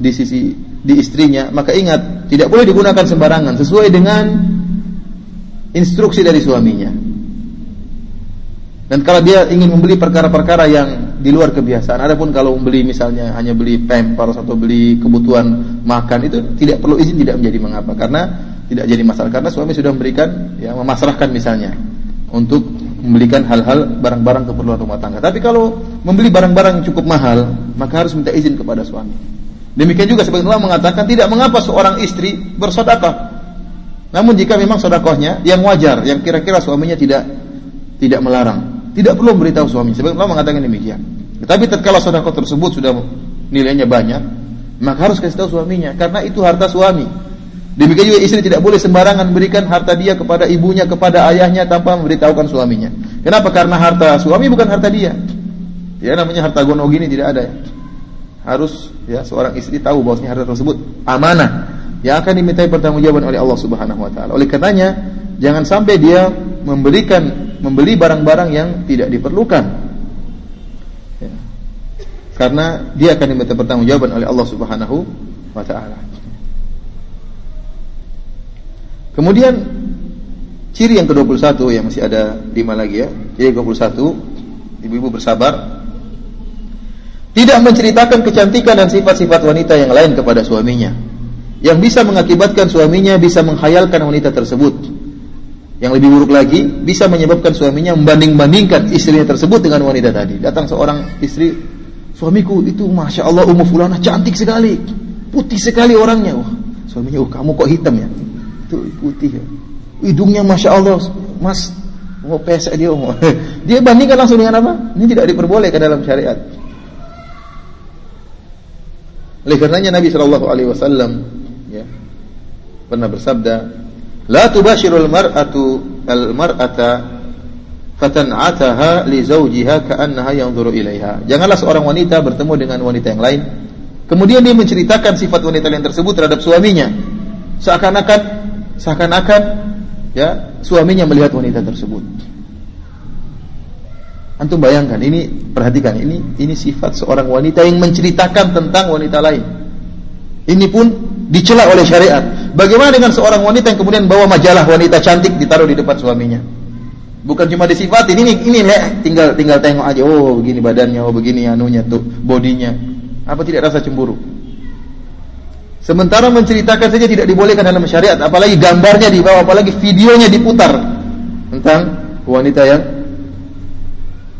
di sisi di istrinya, maka ingat tidak boleh digunakan sembarangan sesuai dengan instruksi dari suaminya. Dan kalau dia ingin membeli perkara-perkara yang di luar kebiasaan, adapun kalau membeli misalnya hanya beli pampers atau beli kebutuhan makan itu tidak perlu izin tidak menjadi mengapa karena tidak jadi masalah karena suami sudah memberikan ya memasrahkan misalnya untuk membelikan hal-hal barang-barang keperluan rumah tangga. Tapi kalau membeli barang-barang cukup mahal, maka harus minta izin kepada suami. Demikian juga sebagian ulama mengatakan tidak mengapa seorang istri bersedekah. Namun jika memang sedekahnya yang wajar, yang kira-kira suaminya tidak tidak melarang, tidak perlu memberitahu suami. Sebagian ulama mengatakan demikian. Tetapi tatkala sedekah tersebut sudah nilainya banyak, maka harus kasih tahu suaminya karena itu harta suami. Demikian juga istri tidak boleh sembarangan memberikan harta dia kepada ibunya, kepada ayahnya tanpa memberitahukan suaminya. Kenapa? Karena harta suami bukan harta dia. Ya namanya harta gono gini tidak ada ya. Harus ya seorang istri tahu bahwasanya harta tersebut amanah yang akan dimintai pertanggungjawaban oleh Allah Subhanahu wa taala. Oleh karenanya, jangan sampai dia memberikan membeli barang-barang yang tidak diperlukan. Ya. Karena dia akan diminta pertanggungjawaban oleh Allah Subhanahu wa taala. Kemudian ciri yang ke-21 yang masih ada lima lagi ya. Ciri ke-21, ibu-ibu bersabar. Tidak menceritakan kecantikan dan sifat-sifat wanita yang lain kepada suaminya. Yang bisa mengakibatkan suaminya bisa menghayalkan wanita tersebut. Yang lebih buruk lagi, bisa menyebabkan suaminya membanding-bandingkan istrinya tersebut dengan wanita tadi. Datang seorang istri, suamiku itu Masya Allah Ummu Fulana cantik sekali. Putih sekali orangnya. Wah, suaminya, oh kamu kok hitam ya? itu putih ya. Hidungnya masya Allah, mas mau pesek dia, mau. dia bandingkan langsung dengan apa? Ini tidak diperbolehkan dalam syariat. Oleh karenanya Nabi Shallallahu Alaihi Wasallam ya, pernah bersabda, لا تباشر المرأة المرأة فتنعتها لزوجها كأنها ينظر إليها. Janganlah seorang wanita bertemu dengan wanita yang lain kemudian dia menceritakan sifat wanita lain tersebut terhadap suaminya seakan-akan seakan-akan ya suaminya melihat wanita tersebut. Antum bayangkan ini perhatikan ini ini sifat seorang wanita yang menceritakan tentang wanita lain. Ini pun dicela oleh syariat. Bagaimana dengan seorang wanita yang kemudian bawa majalah wanita cantik ditaruh di depan suaminya? Bukan cuma disifati ini ini le, tinggal tinggal tengok aja oh begini badannya oh begini anunya tuh bodinya. Apa tidak rasa cemburu? Sementara menceritakan saja tidak dibolehkan dalam syariat, apalagi gambarnya dibawa, apalagi videonya diputar tentang wanita yang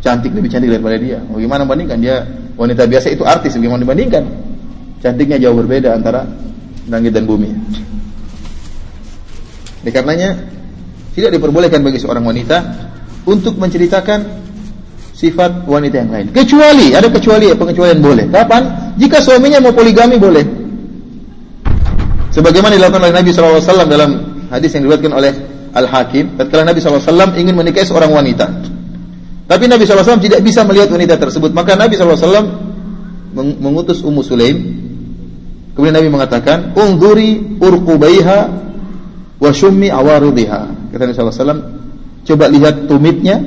cantik lebih cantik daripada dia. Bagaimana bandingkan dia wanita biasa itu artis, bagaimana dibandingkan? Cantiknya jauh berbeda antara langit dan bumi. Oleh karenanya tidak diperbolehkan bagi seorang wanita untuk menceritakan sifat wanita yang lain. Kecuali ada kecuali ya pengecualian boleh. Kapan? Jika suaminya mau poligami boleh. Sebagaimana dilakukan oleh Nabi SAW dalam hadis yang diriwayatkan oleh Al-Hakim, ketika Nabi SAW ingin menikahi seorang wanita. Tapi Nabi SAW tidak bisa melihat wanita tersebut. Maka Nabi SAW mengutus Ummu Sulaim. Kemudian Nabi mengatakan, Ungduri urqubaiha wa syummi awarudiha. Kata Nabi SAW, coba lihat tumitnya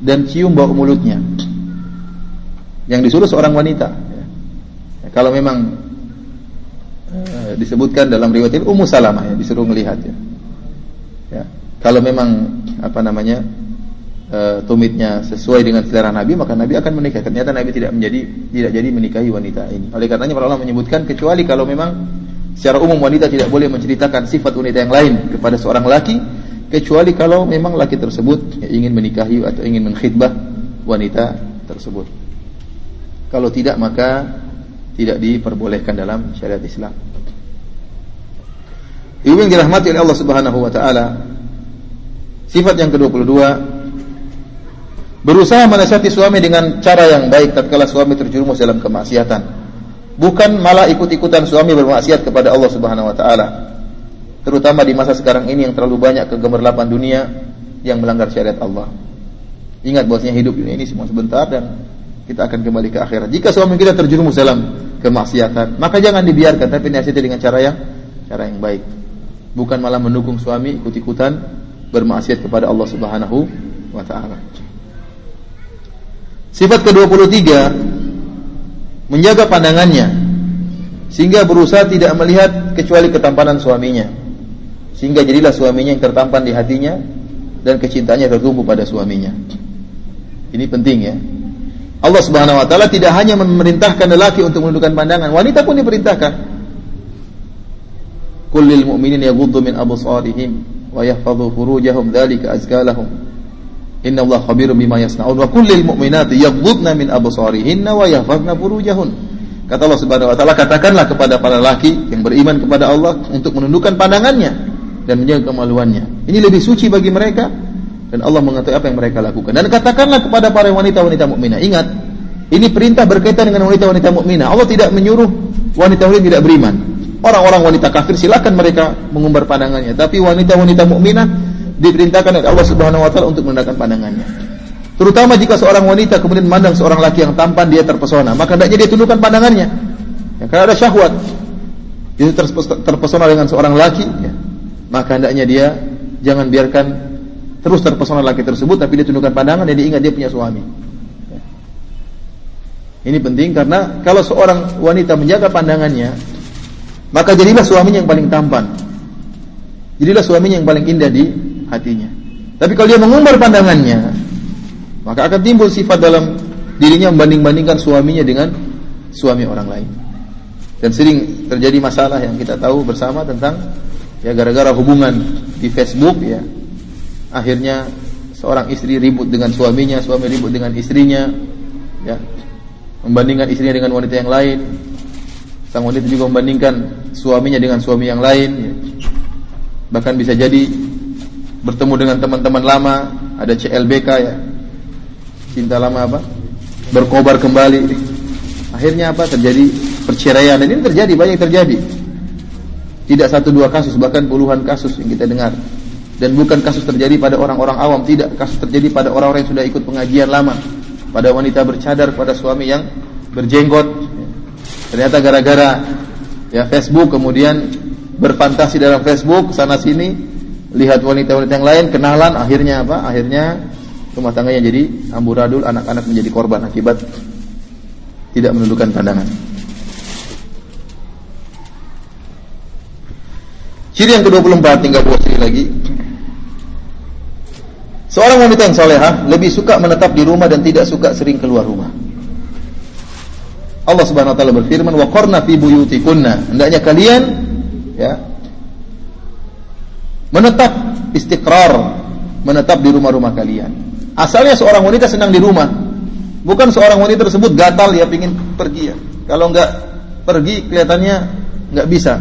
dan cium bau mulutnya. Yang disuruh seorang wanita. Ya, kalau memang Eh, disebutkan dalam riwayat ini Ummu Salamah ya disuruh melihat ya. ya. Kalau memang apa namanya e, tumitnya sesuai dengan selera Nabi maka Nabi akan menikah. Ternyata Nabi tidak menjadi tidak jadi menikahi wanita ini. Oleh karenanya para ulama menyebutkan kecuali kalau memang secara umum wanita tidak boleh menceritakan sifat wanita yang lain kepada seorang laki kecuali kalau memang laki tersebut ingin menikahi atau ingin mengkhidbah wanita tersebut. Kalau tidak maka tidak diperbolehkan dalam syariat Islam. Ibu yang dirahmati oleh Allah Subhanahu wa taala. Sifat yang ke-22 berusaha menasihati suami dengan cara yang baik tatkala suami terjerumus dalam kemaksiatan. Bukan malah ikut-ikutan suami bermaksiat kepada Allah Subhanahu wa taala. Terutama di masa sekarang ini yang terlalu banyak kegemerlapan dunia yang melanggar syariat Allah. Ingat bahwasanya hidup ini semua sebentar dan kita akan kembali ke akhirat. Jika suami kita terjerumus dalam kemaksiatan, maka jangan dibiarkan tapi nasihati dengan cara yang cara yang baik. Bukan malah mendukung suami ikut-ikutan bermaksiat kepada Allah Subhanahu wa taala. Sifat ke-23 menjaga pandangannya sehingga berusaha tidak melihat kecuali ketampanan suaminya. Sehingga jadilah suaminya yang tertampan di hatinya dan kecintaannya tertumbuh pada suaminya. Ini penting ya. Allah Subhanahu wa taala tidak hanya memerintahkan lelaki untuk menundukkan pandangan, wanita pun diperintahkan. Kullil mu'minin yaghuddu min absarihim wa yahfadhu furujahum dzalika. Inna Allah khabirum bima yasna'un wa kullil mu'minati yaghdudna min absarihinna wa yahfazna furujahun. Kata Allah Subhanahu wa taala, katakanlah kepada para laki yang beriman kepada Allah untuk menundukkan pandangannya dan menjaga kemaluannya. Ini lebih suci bagi mereka dan Allah mengetahui apa yang mereka lakukan. Dan katakanlah kepada para wanita-wanita mukminah, ingat, ini perintah berkaitan dengan wanita-wanita mukminah. Allah tidak menyuruh wanita-wanita tidak beriman. Orang-orang wanita kafir silakan mereka mengumbar pandangannya, tapi wanita-wanita mukminah diperintahkan oleh Allah Subhanahu wa taala untuk menundukkan pandangannya. Terutama jika seorang wanita kemudian memandang seorang laki yang tampan dia terpesona, maka hendaknya dia tundukkan pandangannya. Ya, karena ada syahwat. Dia terpesona dengan seorang laki, ya, maka hendaknya dia jangan biarkan terus terpesona laki tersebut tapi dia tundukkan pandangan dan dia ingat dia punya suami. Ya. Ini penting karena kalau seorang wanita menjaga pandangannya, maka jadilah suaminya yang paling tampan. Jadilah suaminya yang paling indah di hatinya. Tapi kalau dia mengumbar pandangannya, maka akan timbul sifat dalam dirinya membanding-bandingkan suaminya dengan suami orang lain. Dan sering terjadi masalah yang kita tahu bersama tentang ya gara-gara hubungan di Facebook ya. Akhirnya seorang istri ribut dengan suaminya, suami ribut dengan istrinya, ya. Membandingkan istrinya dengan wanita yang lain, Sang wanita juga membandingkan suaminya dengan suami yang lain. Ya. Bahkan bisa jadi bertemu dengan teman-teman lama, ada CLBK ya. Cinta lama apa? Berkobar kembali. Akhirnya apa? Terjadi perceraian dan ini terjadi banyak terjadi. Tidak satu dua kasus bahkan puluhan kasus yang kita dengar. Dan bukan kasus terjadi pada orang-orang awam, tidak. Kasus terjadi pada orang-orang yang sudah ikut pengajian lama. Pada wanita bercadar, pada suami yang berjenggot, Ternyata gara-gara ya Facebook kemudian berfantasi dalam Facebook sana sini lihat wanita-wanita yang lain kenalan akhirnya apa? Akhirnya rumah tangganya jadi amburadul, anak-anak menjadi korban akibat tidak menundukkan pandangan. Ciri yang ke-24 tinggal dua ciri lagi. Seorang wanita yang solehah lebih suka menetap di rumah dan tidak suka sering keluar rumah. Allah Subhanahu wa taala berfirman, "Wa qarna fi buyutikunna." Hendaknya kalian ya menetap istiqrar, menetap di rumah-rumah kalian. Asalnya seorang wanita senang di rumah. Bukan seorang wanita tersebut gatal ya pingin pergi ya. Kalau enggak pergi kelihatannya enggak bisa.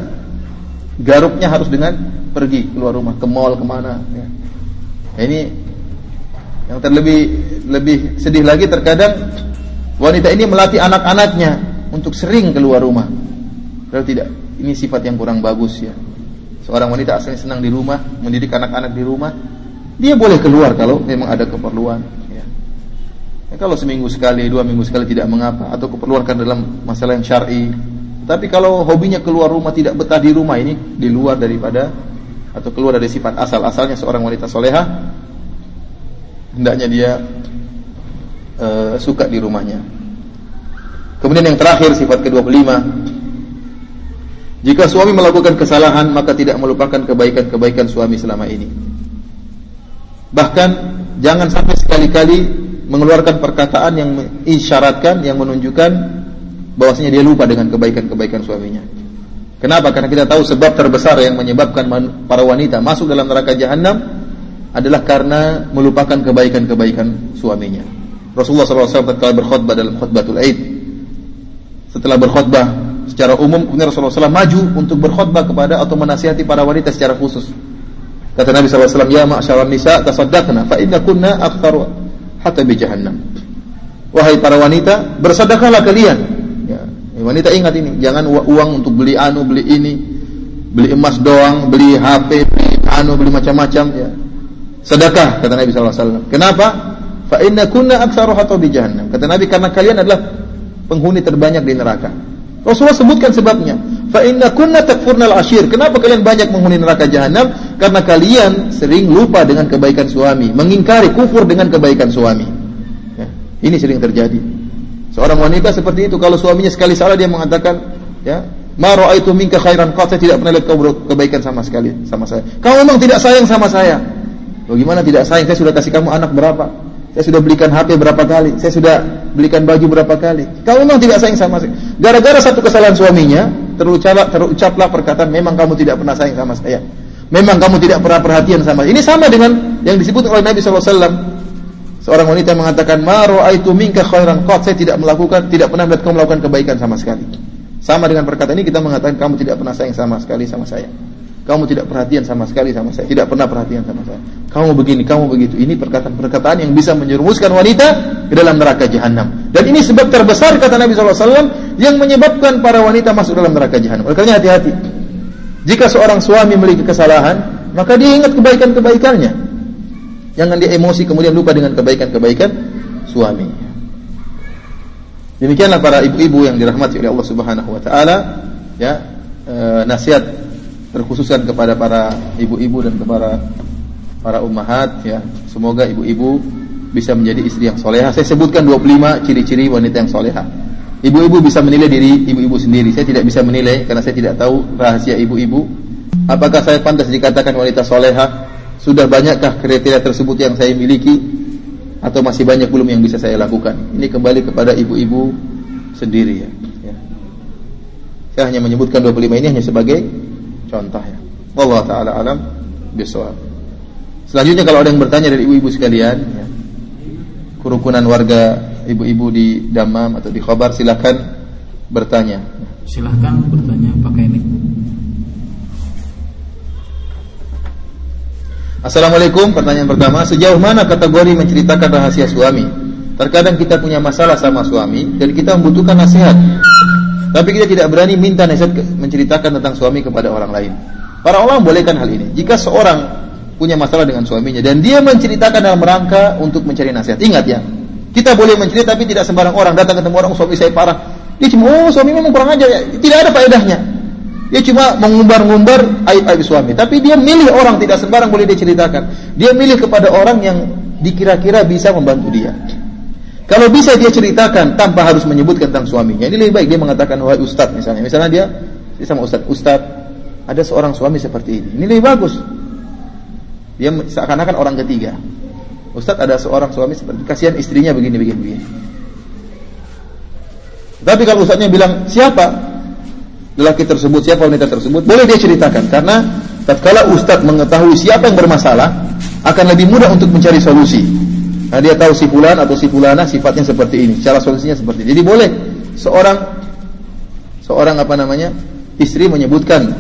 Garuknya harus dengan pergi keluar rumah ke mall ke mana ya. Ini yang terlebih lebih sedih lagi terkadang Wanita ini melatih anak-anaknya untuk sering keluar rumah. Kalau tidak, ini sifat yang kurang bagus ya. Seorang wanita asalnya senang di rumah, mendidik anak-anak di rumah, dia boleh keluar kalau memang ada keperluan. Ya. Ya, kalau seminggu sekali, dua minggu sekali tidak mengapa, atau keperluan dalam masalah yang syar'i. Tapi kalau hobinya keluar rumah tidak betah di rumah ini di luar daripada atau keluar dari sifat asal-asalnya seorang wanita soleha, hendaknya dia uh, suka di rumahnya. Kemudian yang terakhir sifat ke-25 Jika suami melakukan kesalahan maka tidak melupakan kebaikan-kebaikan suami selama ini. Bahkan jangan sampai sekali-kali mengeluarkan perkataan yang mengisyaratkan yang menunjukkan bahwasanya dia lupa dengan kebaikan-kebaikan suaminya. Kenapa? Karena kita tahu sebab terbesar yang menyebabkan para wanita masuk dalam neraka jahanam adalah karena melupakan kebaikan-kebaikan suaminya. Rasulullah SAW ketika berkhutbah dalam khutbatul Aid setelah berkhutbah secara umum kemudian Rasulullah SAW maju untuk berkhutbah kepada atau menasihati para wanita secara khusus. Kata Nabi SAW ya ma'asyaran nisa tasaddaqna fa inna kunna akthar hatta bi jahannam. Wahai para wanita bersedekahlah kalian. Ya, wanita ingat ini jangan uang untuk beli anu beli ini beli emas doang beli HP beli anu beli macam-macam ya. Sedekah kata Nabi SAW kenapa? Fa inna kunna aktsaru hatta di jahannam. Kata Nabi karena kalian adalah penghuni terbanyak di neraka. Rasulullah sebutkan sebabnya. Fa inna kunna takfurnal ashir. Kenapa kalian banyak menghuni neraka jahanam? Karena kalian sering lupa dengan kebaikan suami, mengingkari kufur dengan kebaikan suami. Ya, ini sering terjadi. Seorang wanita seperti itu kalau suaminya sekali salah dia mengatakan, ya, "Ma ra'aitu minka khairan qat." Tidak pernah lihat kau kebaikan sama sekali sama saya. Kau memang tidak sayang sama saya. Bagaimana tidak sayang? Saya sudah kasih kamu anak berapa? Saya sudah belikan HP berapa kali, saya sudah belikan baju berapa kali. Kamu memang tidak sayang sama saya. Gara-gara satu kesalahan suaminya, terucaplah, terucaplah perkataan, memang kamu tidak pernah sayang sama saya. Memang kamu tidak pernah perhatian sama saya. Ini sama dengan yang disebut oleh Nabi SAW. Seorang wanita mengatakan, "Ma ra'aitu minka khairan qat." Saya tidak melakukan, tidak pernah melihat kamu melakukan kebaikan sama sekali. Sama dengan perkataan ini kita mengatakan kamu tidak pernah sayang sama sekali sama saya. Kamu tidak perhatian sama sekali sama saya, tidak pernah perhatian sama saya. Kamu begini, kamu begitu. Ini perkataan-perkataan yang bisa menyerumuskan wanita ke dalam neraka jahanam. Dan ini sebab terbesar kata Nabi SAW yang menyebabkan para wanita masuk dalam neraka jahanam. Oleh karena hati-hati. Jika seorang suami memiliki kesalahan, maka dia ingat kebaikan-kebaikannya. Jangan dia emosi kemudian lupa dengan kebaikan-kebaikan suami. Demikianlah para ibu-ibu yang dirahmati oleh Allah Subhanahu wa taala, ya, e, nasihat terkhususkan kepada para ibu-ibu dan kepada para ummahat ya. Semoga ibu-ibu bisa menjadi istri yang soleha. Saya sebutkan 25 ciri-ciri wanita yang soleha. Ibu-ibu bisa menilai diri ibu-ibu sendiri. Saya tidak bisa menilai karena saya tidak tahu rahasia ibu-ibu. Apakah saya pantas dikatakan wanita soleha? Sudah banyakkah kriteria tersebut yang saya miliki atau masih banyak belum yang bisa saya lakukan? Ini kembali kepada ibu-ibu sendiri ya. ya. Saya hanya menyebutkan 25 ini hanya sebagai contoh ya. Wallahu taala alam bisawab. Selanjutnya kalau ada yang bertanya dari ibu-ibu sekalian ya, kerukunan warga ibu-ibu di Damam atau di Khobar silahkan bertanya. Silahkan bertanya pakai ini. Assalamualaikum Pertanyaan pertama Sejauh mana kategori menceritakan rahasia suami Terkadang kita punya masalah sama suami Dan kita membutuhkan nasihat Tapi kita tidak berani minta nasihat Menceritakan tentang suami kepada orang lain Para ulama bolehkan hal ini Jika seorang punya masalah dengan suaminya Dan dia menceritakan dalam rangka Untuk mencari nasihat Ingat ya Kita boleh menceritakan tapi tidak sembarang orang Datang ketemu orang suami saya parah Dia cuma oh suami memang kurang aja ya. Tidak ada faedahnya dia cuma mengumbar-ngumbar aib-aib suami. Tapi dia milih orang tidak sembarang boleh dia ceritakan. Dia milih kepada orang yang dikira-kira bisa membantu dia. Kalau bisa dia ceritakan tanpa harus menyebutkan tentang suaminya. Ini lebih baik dia mengatakan wahai ustaz misalnya. Misalnya dia, dia sama ustaz, ustaz ada seorang suami seperti ini. Ini lebih bagus. Dia seakan-akan orang ketiga. Ustaz ada seorang suami seperti kasihan istrinya begini begini. Tapi kalau ustaznya bilang siapa? lelaki tersebut, siapa wanita tersebut, boleh dia ceritakan karena tatkala ustadz mengetahui siapa yang bermasalah, akan lebih mudah untuk mencari solusi. Nah, dia tahu si fulan atau si fulana sifatnya seperti ini, cara solusinya seperti ini. Jadi boleh seorang seorang apa namanya? istri menyebutkan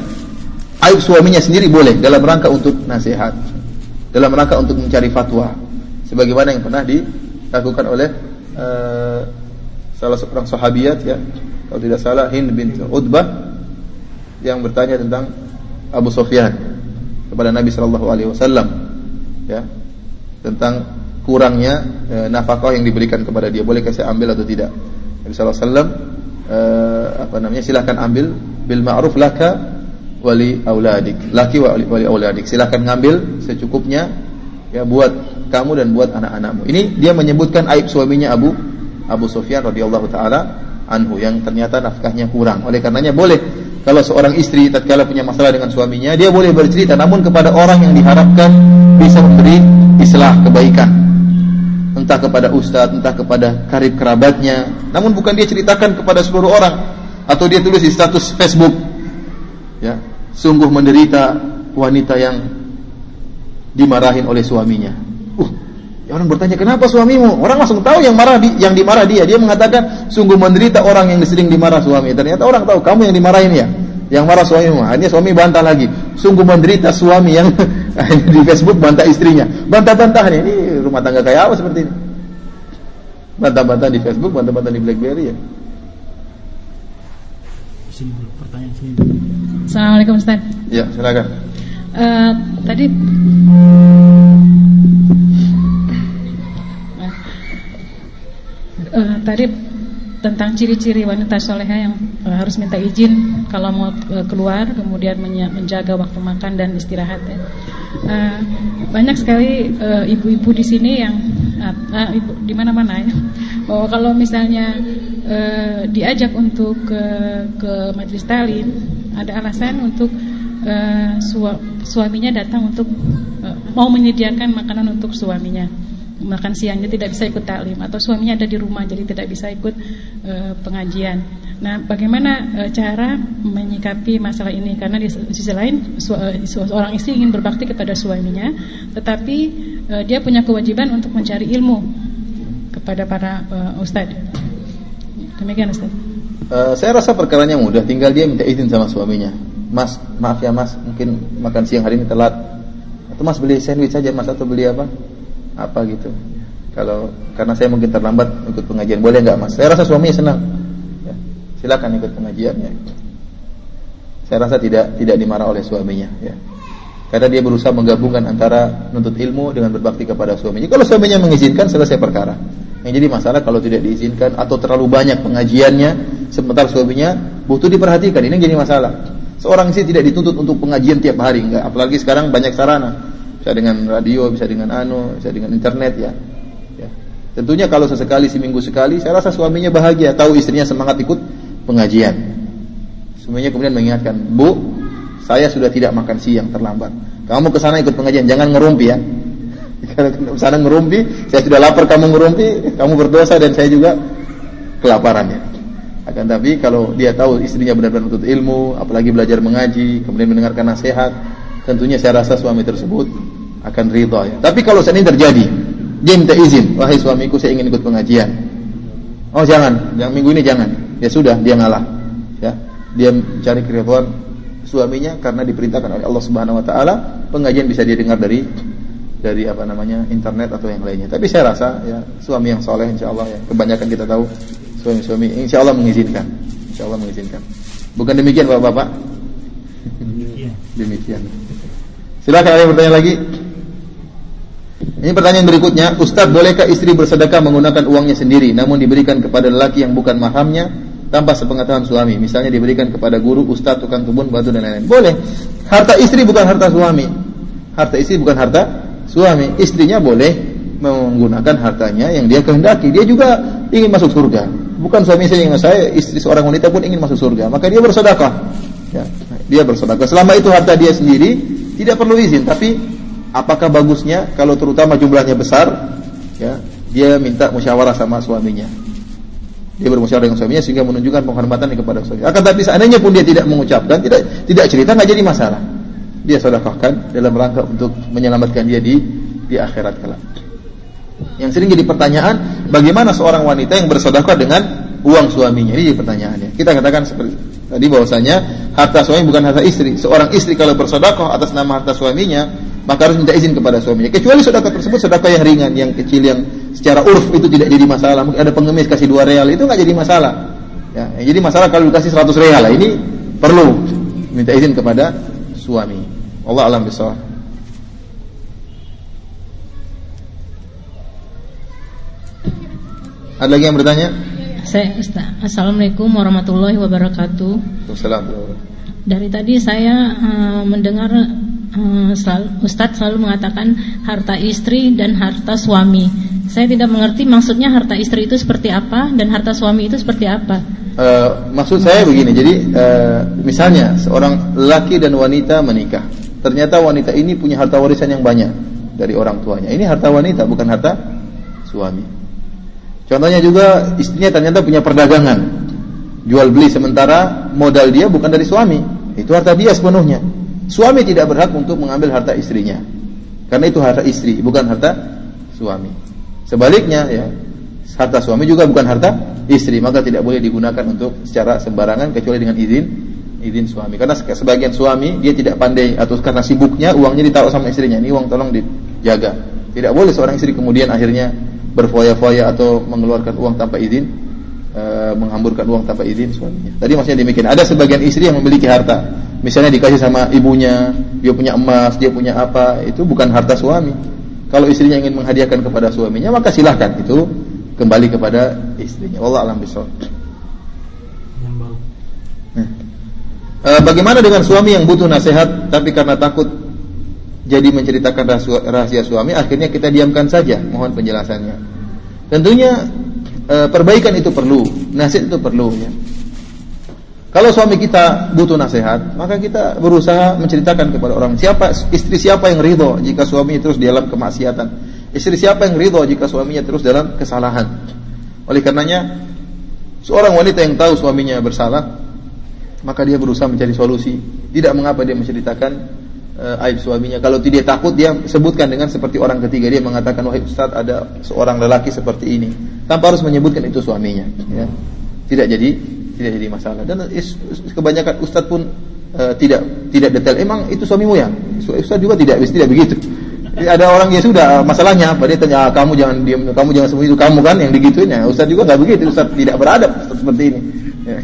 aib suaminya sendiri boleh dalam rangka untuk nasihat, dalam rangka untuk mencari fatwa. Sebagaimana yang pernah dilakukan oleh uh, salah seorang sahabiat ya, kalau tidak salah Hind bin Utbah yang bertanya tentang Abu Sufyan kepada Nabi Shallallahu Alaihi Wasallam ya tentang kurangnya e, nafkah yang diberikan kepada dia bolehkah saya ambil atau tidak? Nabi Wasallam e, apa namanya silahkan ambil bil ma'ruf laka wali auladik laki wali, wali auladik silahkan ngambil secukupnya ya buat kamu dan buat anak-anakmu. Ini dia menyebutkan aib suaminya Abu Abu Sufyan radhiyallahu taala anhu yang ternyata nafkahnya kurang. Oleh karenanya boleh kalau seorang istri tatkala punya masalah dengan suaminya, dia boleh bercerita namun kepada orang yang diharapkan bisa memberi islah kebaikan. Entah kepada ustadz, entah kepada karib kerabatnya. Namun bukan dia ceritakan kepada seluruh orang atau dia tulis di status Facebook. Ya, sungguh menderita wanita yang dimarahin oleh suaminya. Uh, orang bertanya kenapa suamimu? Orang langsung tahu yang marah di, yang dimarah dia. Dia mengatakan sungguh menderita orang yang sering dimarah suami. Ternyata orang tahu kamu yang dimarahin ya. Yang marah suamimu. Akhirnya suami bantah lagi. Sungguh menderita suami yang di Facebook bantah istrinya. Bantah-bantahan ini rumah tangga kayak apa seperti ini? Bantah-bantah di Facebook, bantah-bantah di BlackBerry ya. Sini pertanyaan sini. Assalamualaikum Ustaz. Ya, silakan. Uh, tadi uh, tadi tentang ciri-ciri wanita soleha yang uh, harus minta izin kalau mau uh, keluar, kemudian menjaga waktu makan dan istirahat. Ya. Uh, banyak sekali ibu-ibu di sini yang uh, ibu di mana-mana ya, bahwa kalau misalnya uh, diajak untuk ke, ke majelis talim, ada alasan untuk uh, suaminya datang untuk uh, mau menyediakan makanan untuk suaminya. Makan siangnya tidak bisa ikut taklim atau suaminya ada di rumah jadi tidak bisa ikut uh, pengajian. Nah, bagaimana uh, cara menyikapi masalah ini? Karena di sisi lain su uh, seorang istri ingin berbakti kepada suaminya, tetapi uh, dia punya kewajiban untuk mencari ilmu kepada para uh, ustadz. Demikian Ustaz. Uh, saya rasa perkaranya mudah, tinggal dia minta izin sama suaminya. Mas, maaf ya Mas, mungkin makan siang hari ini telat. Atau Mas beli sandwich saja Mas atau beli apa? Apa gitu. Kalau karena saya mungkin terlambat ikut pengajian, boleh nggak Mas? Saya rasa suaminya senang. Ya, silakan ikut pengajiannya. Saya rasa tidak tidak dimarah oleh suaminya, ya. Karena dia berusaha menggabungkan antara nuntut ilmu dengan berbakti kepada suaminya. Kalau suaminya mengizinkan, selesai perkara. Yang jadi masalah kalau tidak diizinkan atau terlalu banyak pengajiannya, sementara suaminya butuh diperhatikan. Ini yang jadi masalah. Seorang istri tidak dituntut untuk pengajian tiap hari, enggak. Apalagi sekarang banyak sarana. Bisa dengan radio, bisa dengan anu, bisa dengan internet ya. ya. Tentunya kalau sesekali seminggu sekali, saya rasa suaminya bahagia, tahu istrinya semangat ikut pengajian. Suaminya kemudian mengingatkan, "Bu, saya sudah tidak makan siang terlambat. Kamu ke sana ikut pengajian, jangan ngerumpi ya. Kalau ke sana ngerumpi, saya sudah lapar kamu ngerumpi, kamu berdosa dan saya juga kelaparan ya. Akan tapi kalau dia tahu istrinya benar-benar untuk ilmu, apalagi belajar mengaji, kemudian mendengarkan nasihat, tentunya saya rasa suami tersebut akan ridho ya. Tapi kalau ini terjadi, dia minta izin, wahai suamiku saya ingin ikut pengajian. Oh jangan, yang minggu ini jangan. Ya sudah, dia ngalah. Ya, dia cari keridhaan suaminya karena diperintahkan oleh Allah Subhanahu wa taala, pengajian bisa didengar dari dari apa namanya internet atau yang lainnya. Tapi saya rasa ya suami yang soleh insya Allah ya kebanyakan kita tahu suami-suami insya Allah mengizinkan, insya Allah mengizinkan. Bukan demikian bapak-bapak? Demikian. demikian. Silakan ada yang bertanya lagi. Ini pertanyaan berikutnya, Ustadz bolehkah istri bersedekah menggunakan uangnya sendiri namun diberikan kepada lelaki yang bukan mahamnya tanpa sepengetahuan suami. Misalnya diberikan kepada guru, ustaz, tukang kebun, batu dan lain-lain. Boleh. Harta istri bukan harta suami. Harta istri bukan harta suami. Istrinya boleh menggunakan hartanya yang dia kehendaki. Dia juga ingin masuk surga. Bukan suami saya yang saya, istri seorang wanita pun ingin masuk surga. Maka dia bersedekah. Ya, dia bersedekah. Selama itu harta dia sendiri, tidak perlu izin. Tapi apakah bagusnya kalau terutama jumlahnya besar, ya, dia minta musyawarah sama suaminya dia bermusyawarah dengan suaminya sehingga menunjukkan penghormatan kepada suami. Akan tapi seandainya pun dia tidak mengucapkan, tidak tidak cerita nggak jadi masalah. Dia sedekahkan dalam rangka untuk menyelamatkan dia di di akhirat kelak. Yang sering jadi pertanyaan, bagaimana seorang wanita yang bersedekah dengan uang suaminya? Ini pertanyaannya. Kita katakan seperti tadi bahwasanya harta suami bukan harta istri. Seorang istri kalau bersedekah atas nama harta suaminya, maka harus minta izin kepada suaminya. Kecuali sedekah tersebut sedekah yang ringan, yang kecil, yang secara urf itu tidak jadi masalah. Mungkin ada pengemis kasih dua real itu nggak jadi masalah. Ya, yang jadi masalah kalau dikasih 100 real ini perlu minta izin kepada suami. Allah alam bisawab. Ada lagi yang bertanya? Saya Ustaz. Assalamualaikum warahmatullahi wabarakatuh. Assalamualaikum. Dari tadi saya uh, mendengar uh, selalu, Ustadz selalu mengatakan harta istri dan harta suami. Saya tidak mengerti maksudnya harta istri itu seperti apa dan harta suami itu seperti apa. Uh, maksud saya begini, jadi uh, misalnya seorang laki dan wanita menikah, ternyata wanita ini punya harta warisan yang banyak dari orang tuanya. Ini harta wanita, bukan harta suami. Contohnya juga istrinya ternyata punya perdagangan, jual beli sementara modal dia bukan dari suami, itu harta dia sepenuhnya. Suami tidak berhak untuk mengambil harta istrinya, karena itu harta istri, bukan harta suami. Sebaliknya ya, harta suami juga bukan harta istri, maka tidak boleh digunakan untuk secara sembarangan kecuali dengan izin izin suami. Karena sebagian suami dia tidak pandai atau karena sibuknya uangnya ditaruh sama istrinya. Ini uang tolong dijaga. Tidak boleh seorang istri kemudian akhirnya berfoya-foya atau mengeluarkan uang tanpa izin e, menghamburkan uang tanpa izin suaminya. Tadi maksudnya demikian. Ada sebagian istri yang memiliki harta. Misalnya dikasih sama ibunya, dia punya emas, dia punya apa, itu bukan harta suami kalau istrinya ingin menghadiahkan kepada suaminya, maka silahkan itu kembali kepada istrinya. Allah alam bisawab. E, bagaimana dengan suami yang butuh nasihat tapi karena takut jadi menceritakan rahasia suami, akhirnya kita diamkan saja. Mohon penjelasannya. Tentunya e, perbaikan itu perlu, nasihat itu perlu ya. Kalau suami kita butuh nasihat, maka kita berusaha menceritakan kepada orang. Siapa istri siapa yang ridho jika suaminya terus dalam kemaksiatan? Istri siapa yang ridho jika suaminya terus dalam kesalahan? Oleh karenanya, seorang wanita yang tahu suaminya bersalah, maka dia berusaha mencari solusi. Tidak mengapa dia menceritakan uh, aib suaminya. Kalau tidak takut, dia sebutkan dengan seperti orang ketiga. Dia mengatakan, wahai Ustaz, ada seorang lelaki seperti ini. Tanpa harus menyebutkan itu suaminya. Ya. Tidak jadi tidak jadi masalah. Dan kebanyakan ustaz pun uh, tidak tidak detail. Emang itu suamimu ya? Ustaz juga tidak tidak begitu. Ada orang ya sudah masalahnya apa dia tanya ah, kamu jangan diam kamu jangan sembunyi itu kamu kan yang digituin ya Ustaz juga nggak begitu Ustaz tidak beradab seperti ini ya.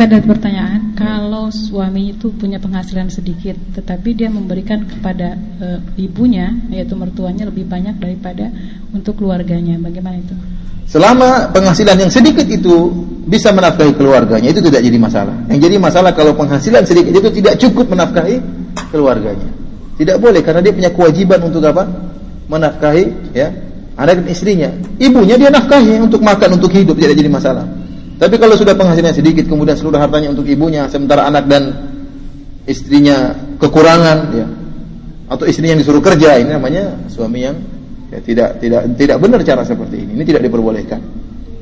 Ustaz pertanyaan kalau suami itu punya penghasilan sedikit tetapi dia memberikan kepada e, ibunya yaitu mertuanya lebih banyak daripada untuk keluarganya bagaimana itu Selama penghasilan yang sedikit itu bisa menafkahi keluarganya, itu tidak jadi masalah. Yang jadi masalah kalau penghasilan sedikit itu tidak cukup menafkahi keluarganya. Tidak boleh karena dia punya kewajiban untuk apa? Menafkahi ya anak dan istrinya. Ibunya dia nafkahi untuk makan, untuk hidup, tidak jadi masalah. Tapi kalau sudah penghasilan sedikit kemudian seluruh hartanya untuk ibunya sementara anak dan istrinya kekurangan ya atau istrinya yang disuruh kerja ini namanya suami yang Ya, tidak tidak tidak benar cara seperti ini. Ini tidak diperbolehkan.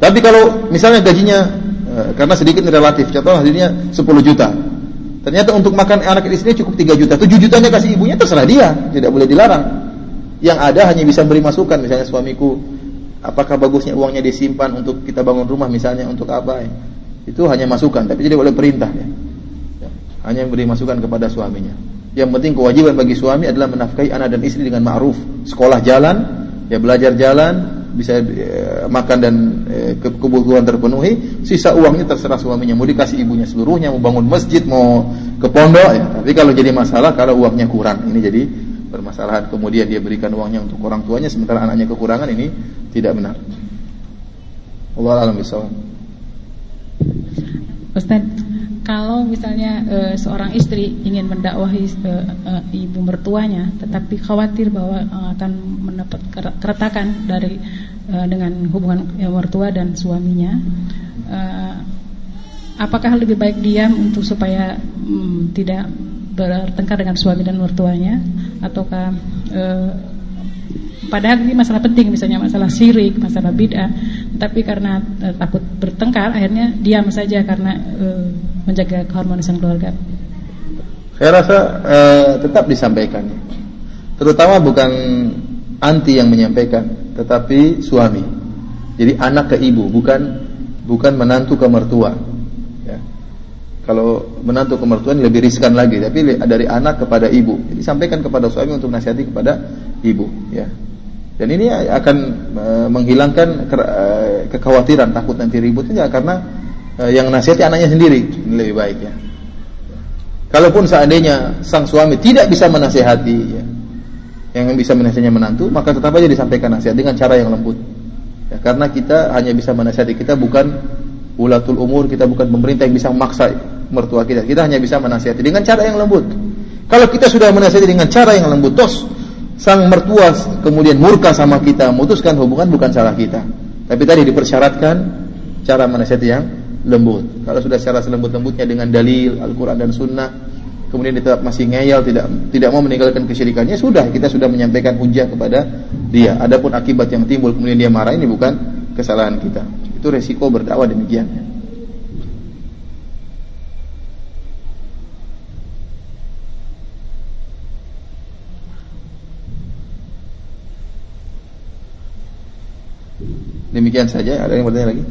Tapi kalau misalnya gajinya e, karena sedikit relatif, contoh hasilnya 10 juta. Ternyata untuk makan anak istri cukup 3 juta. 7 jutanya kasih ibunya terserah dia, tidak boleh dilarang. Yang ada hanya bisa beri masukan misalnya suamiku apakah bagusnya uangnya disimpan untuk kita bangun rumah misalnya untuk apa ya. Itu hanya masukan, tapi tidak boleh perintah ya. ya. Hanya beri masukan kepada suaminya. Yang penting kewajiban bagi suami adalah menafkahi anak dan istri dengan ma'ruf. Sekolah jalan, ya belajar jalan, bisa e, makan dan e, kebutuhan terpenuhi, sisa uangnya terserah suaminya. Mau dikasih ibunya seluruhnya, mau bangun masjid, mau ke pondok ya. Tapi kalau jadi masalah kalau uangnya kurang, ini jadi permasalahan. Kemudian dia berikan uangnya untuk orang tuanya sementara anaknya kekurangan ini tidak benar. Allah alam bisawab. Ustaz, kalau misalnya e, seorang istri ingin mendakwahi e, e, ibu mertuanya, tetapi khawatir bahwa e, akan mendapat keretakan dari e, dengan hubungan e, mertua dan suaminya, e, apakah lebih baik diam untuk supaya mm, tidak bertengkar dengan suami dan mertuanya, ataukah e, Padahal ini masalah penting misalnya masalah syirik, masalah bid'ah, tapi karena e, takut bertengkar akhirnya diam saja karena e, menjaga keharmonisan keluarga. Saya rasa e, tetap disampaikan. Terutama bukan anti yang menyampaikan, tetapi suami. Jadi anak ke ibu, bukan bukan menantu ke mertua. Kalau menantu ke mertua ini lebih riskan lagi, tapi dari anak kepada ibu. Jadi sampaikan kepada suami untuk nasihati kepada ibu, ya. Dan ini akan uh, menghilangkan uh, kekhawatiran takut nanti ribut karena uh, yang nasihati anaknya sendiri ini lebih baik ya. Kalaupun seandainya sang suami tidak bisa menasihati ya, yang bisa menasihatinya menantu, maka tetap aja disampaikan nasihat dengan cara yang lembut. Ya, karena kita hanya bisa menasihati kita bukan ulatul umur, kita bukan pemerintah yang bisa memaksa mertua kita. Kita hanya bisa menasihati dengan cara yang lembut. Kalau kita sudah menasihati dengan cara yang lembut, tos sang mertua kemudian murka sama kita, memutuskan hubungan bukan salah kita. Tapi tadi dipersyaratkan cara menasihati yang lembut. Kalau sudah secara selembut-lembutnya dengan dalil Al-Qur'an dan Sunnah, kemudian dia tetap masih ngeyel, tidak tidak mau meninggalkan kesyirikannya, sudah kita sudah menyampaikan hujah kepada dia. Adapun akibat yang timbul kemudian dia marah ini bukan kesalahan kita. Itu resiko berdakwah demikian. Demikian saja. Ada yang bertanya lagi?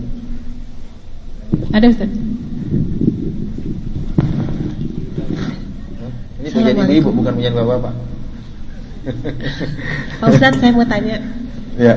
Ada Ustaz. Ini punya ibu-ibu bukan punya bapak-bapak. Pak Ustaz, saya mau tanya. Ya.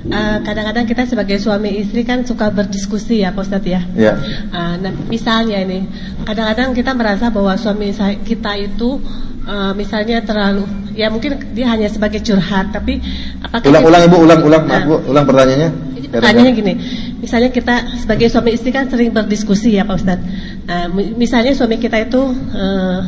Eh, kadang-kadang uh, kita sebagai suami istri kan suka berdiskusi ya Pak Ustadz ya. Ya. Uh, nah misalnya ini, kadang-kadang kita merasa bahwa suami kita itu uh, misalnya terlalu, ya mungkin dia hanya sebagai curhat, tapi apakah ulang-ulang ibu, ulang-ulang, nah, ulang pertanyaannya. Pertanyaannya gini, misalnya kita sebagai suami istri kan sering berdiskusi ya Pak Ustadz. Uh, misalnya suami kita itu uh,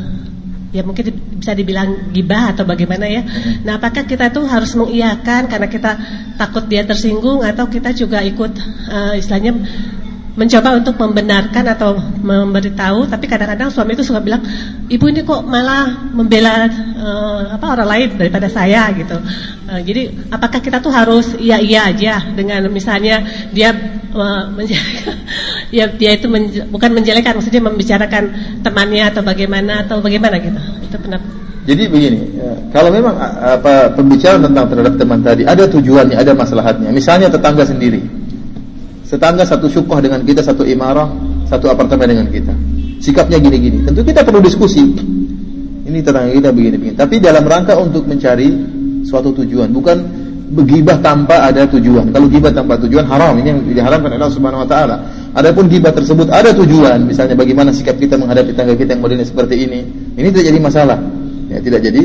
ya mungkin bisa dibilang gibah atau bagaimana ya. Nah, apakah kita tuh harus mengiyakan karena kita takut dia tersinggung atau kita juga ikut uh, istilahnya mencoba untuk membenarkan atau memberitahu, tapi kadang-kadang suami itu suka bilang, ibu ini kok malah membela uh, apa orang lain daripada saya gitu. Uh, jadi apakah kita tuh harus iya iya aja dengan misalnya dia uh, ya dia itu bukan menjelekan, maksudnya membicarakan temannya atau bagaimana atau bagaimana gitu. Itu pendapat. Jadi begini, ya, kalau memang apa pembicaraan tentang terhadap teman tadi ada tujuannya, ada masalahnya. Misalnya tetangga sendiri, Tetangga satu syukuh dengan kita, satu imarah, satu apartemen dengan kita. Sikapnya gini-gini. Tentu kita perlu diskusi. Ini tetangga kita begini-begini. Tapi dalam rangka untuk mencari suatu tujuan, bukan begibah tanpa ada tujuan. Kalau gibah tanpa tujuan haram, ini yang diharamkan Allah Subhanahu wa taala. Adapun gibah tersebut ada tujuan, misalnya bagaimana sikap kita menghadapi tetangga kita yang modelnya seperti ini. Ini tidak jadi masalah. Ya, tidak jadi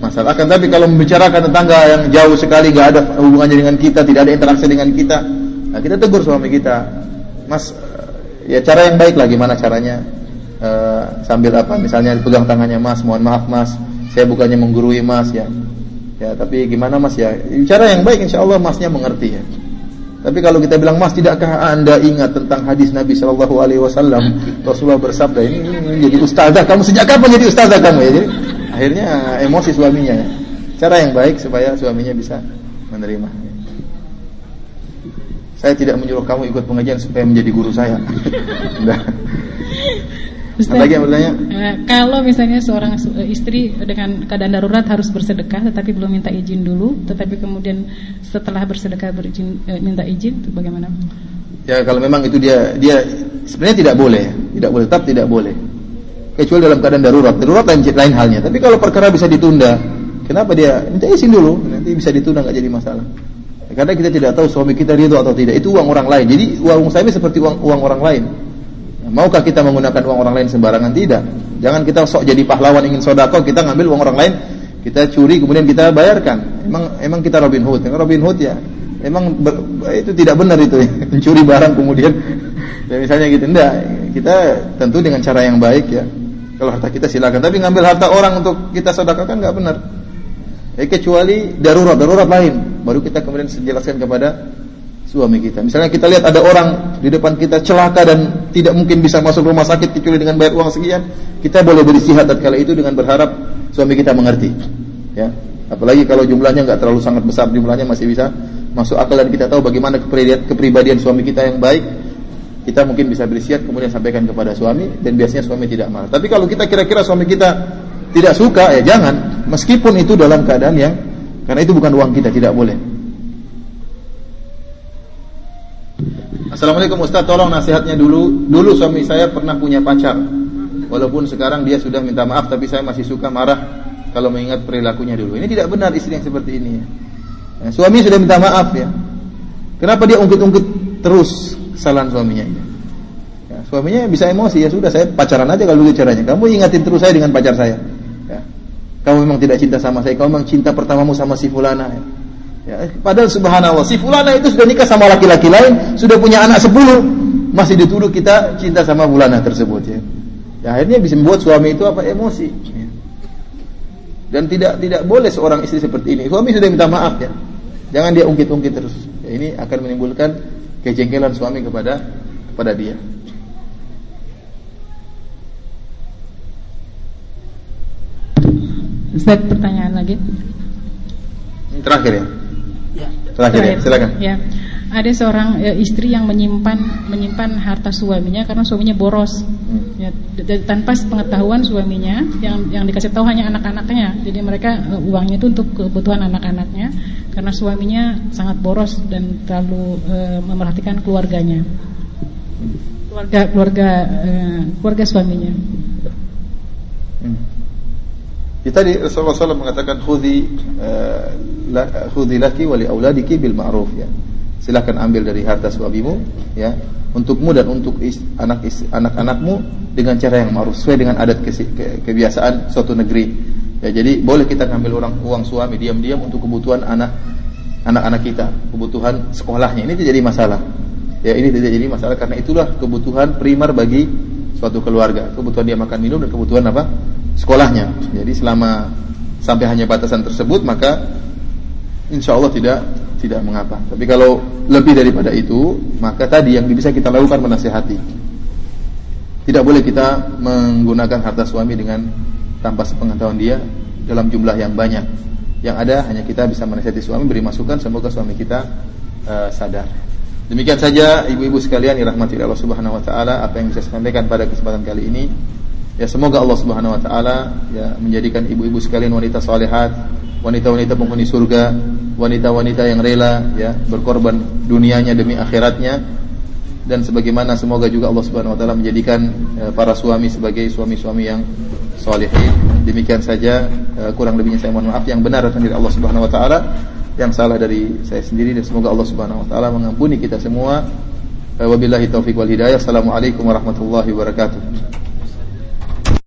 masalah. Akan tapi kalau membicarakan tetangga yang jauh sekali, gak ada hubungannya dengan kita, tidak ada interaksi dengan kita, Nah, kita tegur suami kita, Mas, ya cara yang baik lah gimana caranya? Uh, sambil apa? Misalnya dipegang tangannya Mas, mohon maaf Mas, saya bukannya menggurui Mas ya. Ya, tapi gimana Mas ya? Cara yang baik insya Allah Masnya mengerti ya. Tapi kalau kita bilang Mas, tidakkah anda ingat tentang hadis Nabi Shallallahu Alaihi Wasallam? Rasulullah bersabda ini, ini jadi ustazah kamu sejak kapan jadi ustazah kamu ya? Jadi akhirnya emosi suaminya. Ya. Cara yang baik supaya suaminya bisa menerima. Saya tidak menyuruh kamu ikut pengajian supaya menjadi guru saya. Ustaz, lagi yang bertanya? Uh, kalau misalnya seorang uh, istri dengan keadaan darurat harus bersedekah tetapi belum minta izin dulu, tetapi kemudian setelah bersedekah berizin uh, minta izin, itu bagaimana? Ya kalau memang itu dia dia sebenarnya tidak boleh, tidak boleh, tetap tidak boleh. Kecuali dalam keadaan darurat, darurat lain, lain halnya. Tapi kalau perkara bisa ditunda, kenapa dia minta izin dulu? Nanti bisa ditunda nggak jadi masalah. Karena kita tidak tahu suami kita ridho atau tidak. Itu uang orang lain. Jadi uang suami seperti uang, uang orang lain. Maukah kita menggunakan uang orang lain sembarangan? Tidak. Jangan kita sok jadi pahlawan ingin sodako, kita ngambil uang orang lain, kita curi kemudian kita bayarkan. Emang emang kita Robin Hood. Robin Hood ya. Emang ber, itu tidak benar itu mencuri barang kemudian ya misalnya gitu. Enggak. Kita tentu dengan cara yang baik ya. Kalau harta kita silakan. Tapi ngambil harta orang untuk kita sedekahkan nggak benar. Eh, kecuali darurat, darurat lain. Baru kita kemudian jelaskan kepada suami kita. Misalnya kita lihat ada orang di depan kita celaka dan tidak mungkin bisa masuk rumah sakit kecuali dengan bayar uang sekian, kita boleh beristihad tatkala itu dengan berharap suami kita mengerti. Ya. Apalagi kalau jumlahnya nggak terlalu sangat besar, jumlahnya masih bisa masuk akal dan kita tahu bagaimana kepribadian, kepribadian suami kita yang baik, kita mungkin bisa beristihad kemudian sampaikan kepada suami dan biasanya suami tidak marah. Tapi kalau kita kira-kira suami kita tidak suka ya jangan meskipun itu dalam keadaan yang karena itu bukan uang kita tidak boleh Assalamualaikum Ustaz. Tolong nasihatnya dulu. Dulu suami saya pernah punya pacar. Walaupun sekarang dia sudah minta maaf tapi saya masih suka marah kalau mengingat perilakunya dulu. Ini tidak benar istri yang seperti ini. Ya, suami sudah minta maaf ya. Kenapa dia ungkit-ungkit terus kesalahan suaminya ini? Ya, suaminya bisa emosi. Ya sudah saya pacaran aja kalau begitu caranya. Kamu ingatin terus saya dengan pacar saya. Kamu memang tidak cinta sama saya, kamu memang cinta pertamamu sama si fulana. Ya. Ya, padahal subhanallah, si fulana itu sudah nikah sama laki-laki lain, sudah punya anak sepuluh, masih dituduh kita cinta sama fulana tersebut ya. ya. akhirnya bisa membuat suami itu apa emosi. Ya. Dan tidak tidak boleh seorang istri seperti ini. Suami sudah minta maaf ya. Jangan dia ungkit-ungkit terus. Ya, ini akan menimbulkan kejengkelan suami kepada kepada dia. Ustaz pertanyaan lagi. Ini terakhir ya. Ya. Terakhir, ya, silakan. Ya. Ada seorang ya, istri yang menyimpan menyimpan harta suaminya karena suaminya boros. Hmm. Ya, tanpa pengetahuan suaminya yang yang dikasih tahu hanya anak-anaknya. Jadi mereka uh, uangnya itu untuk kebutuhan anak-anaknya karena suaminya sangat boros dan terlalu uh, memerhatikan keluarganya. Keluarga keluarga uh, keluarga suaminya. Ya, tadi Rasulullah SAW mengatakan khudhi uh, khudhi laki wali auladiki bil ma'ruf ya. Silakan ambil dari harta suamimu ya untukmu dan untuk anak anak-anakmu dengan cara yang ma'ruf sesuai dengan adat ke, ke, kebiasaan suatu negeri. Ya, jadi boleh kita ngambil orang uang suami diam-diam untuk kebutuhan anak anak-anak kita, kebutuhan sekolahnya. Ini tidak jadi masalah. Ya, ini tidak jadi masalah karena itulah kebutuhan primer bagi suatu keluarga. Kebutuhan dia makan minum dan kebutuhan apa? sekolahnya. Jadi selama sampai hanya batasan tersebut maka insya Allah tidak tidak mengapa. Tapi kalau lebih daripada itu, maka tadi yang bisa kita lakukan menasihati. Tidak boleh kita menggunakan harta suami dengan tanpa sepengetahuan dia dalam jumlah yang banyak. Yang ada hanya kita bisa menasihati suami, beri masukan semoga suami kita uh, sadar. Demikian saja ibu-ibu sekalian yang rahmati Allah Subhanahu wa taala apa yang bisa saya sampaikan pada kesempatan kali ini. Ya semoga Allah Subhanahu wa taala ya menjadikan ibu-ibu sekalian wanita salihat, wanita-wanita penghuni surga, wanita-wanita yang rela ya berkorban dunianya demi akhiratnya dan sebagaimana semoga juga Allah Subhanahu wa taala menjadikan ya, para suami sebagai suami-suami yang salihin. Demikian saja uh, kurang lebihnya saya mohon maaf yang benar datang dari Allah Subhanahu wa taala, yang salah dari saya sendiri dan semoga Allah Subhanahu wa taala mengampuni kita semua. Wabillahi taufiq wal hidayah. Assalamualaikum warahmatullahi wabarakatuh.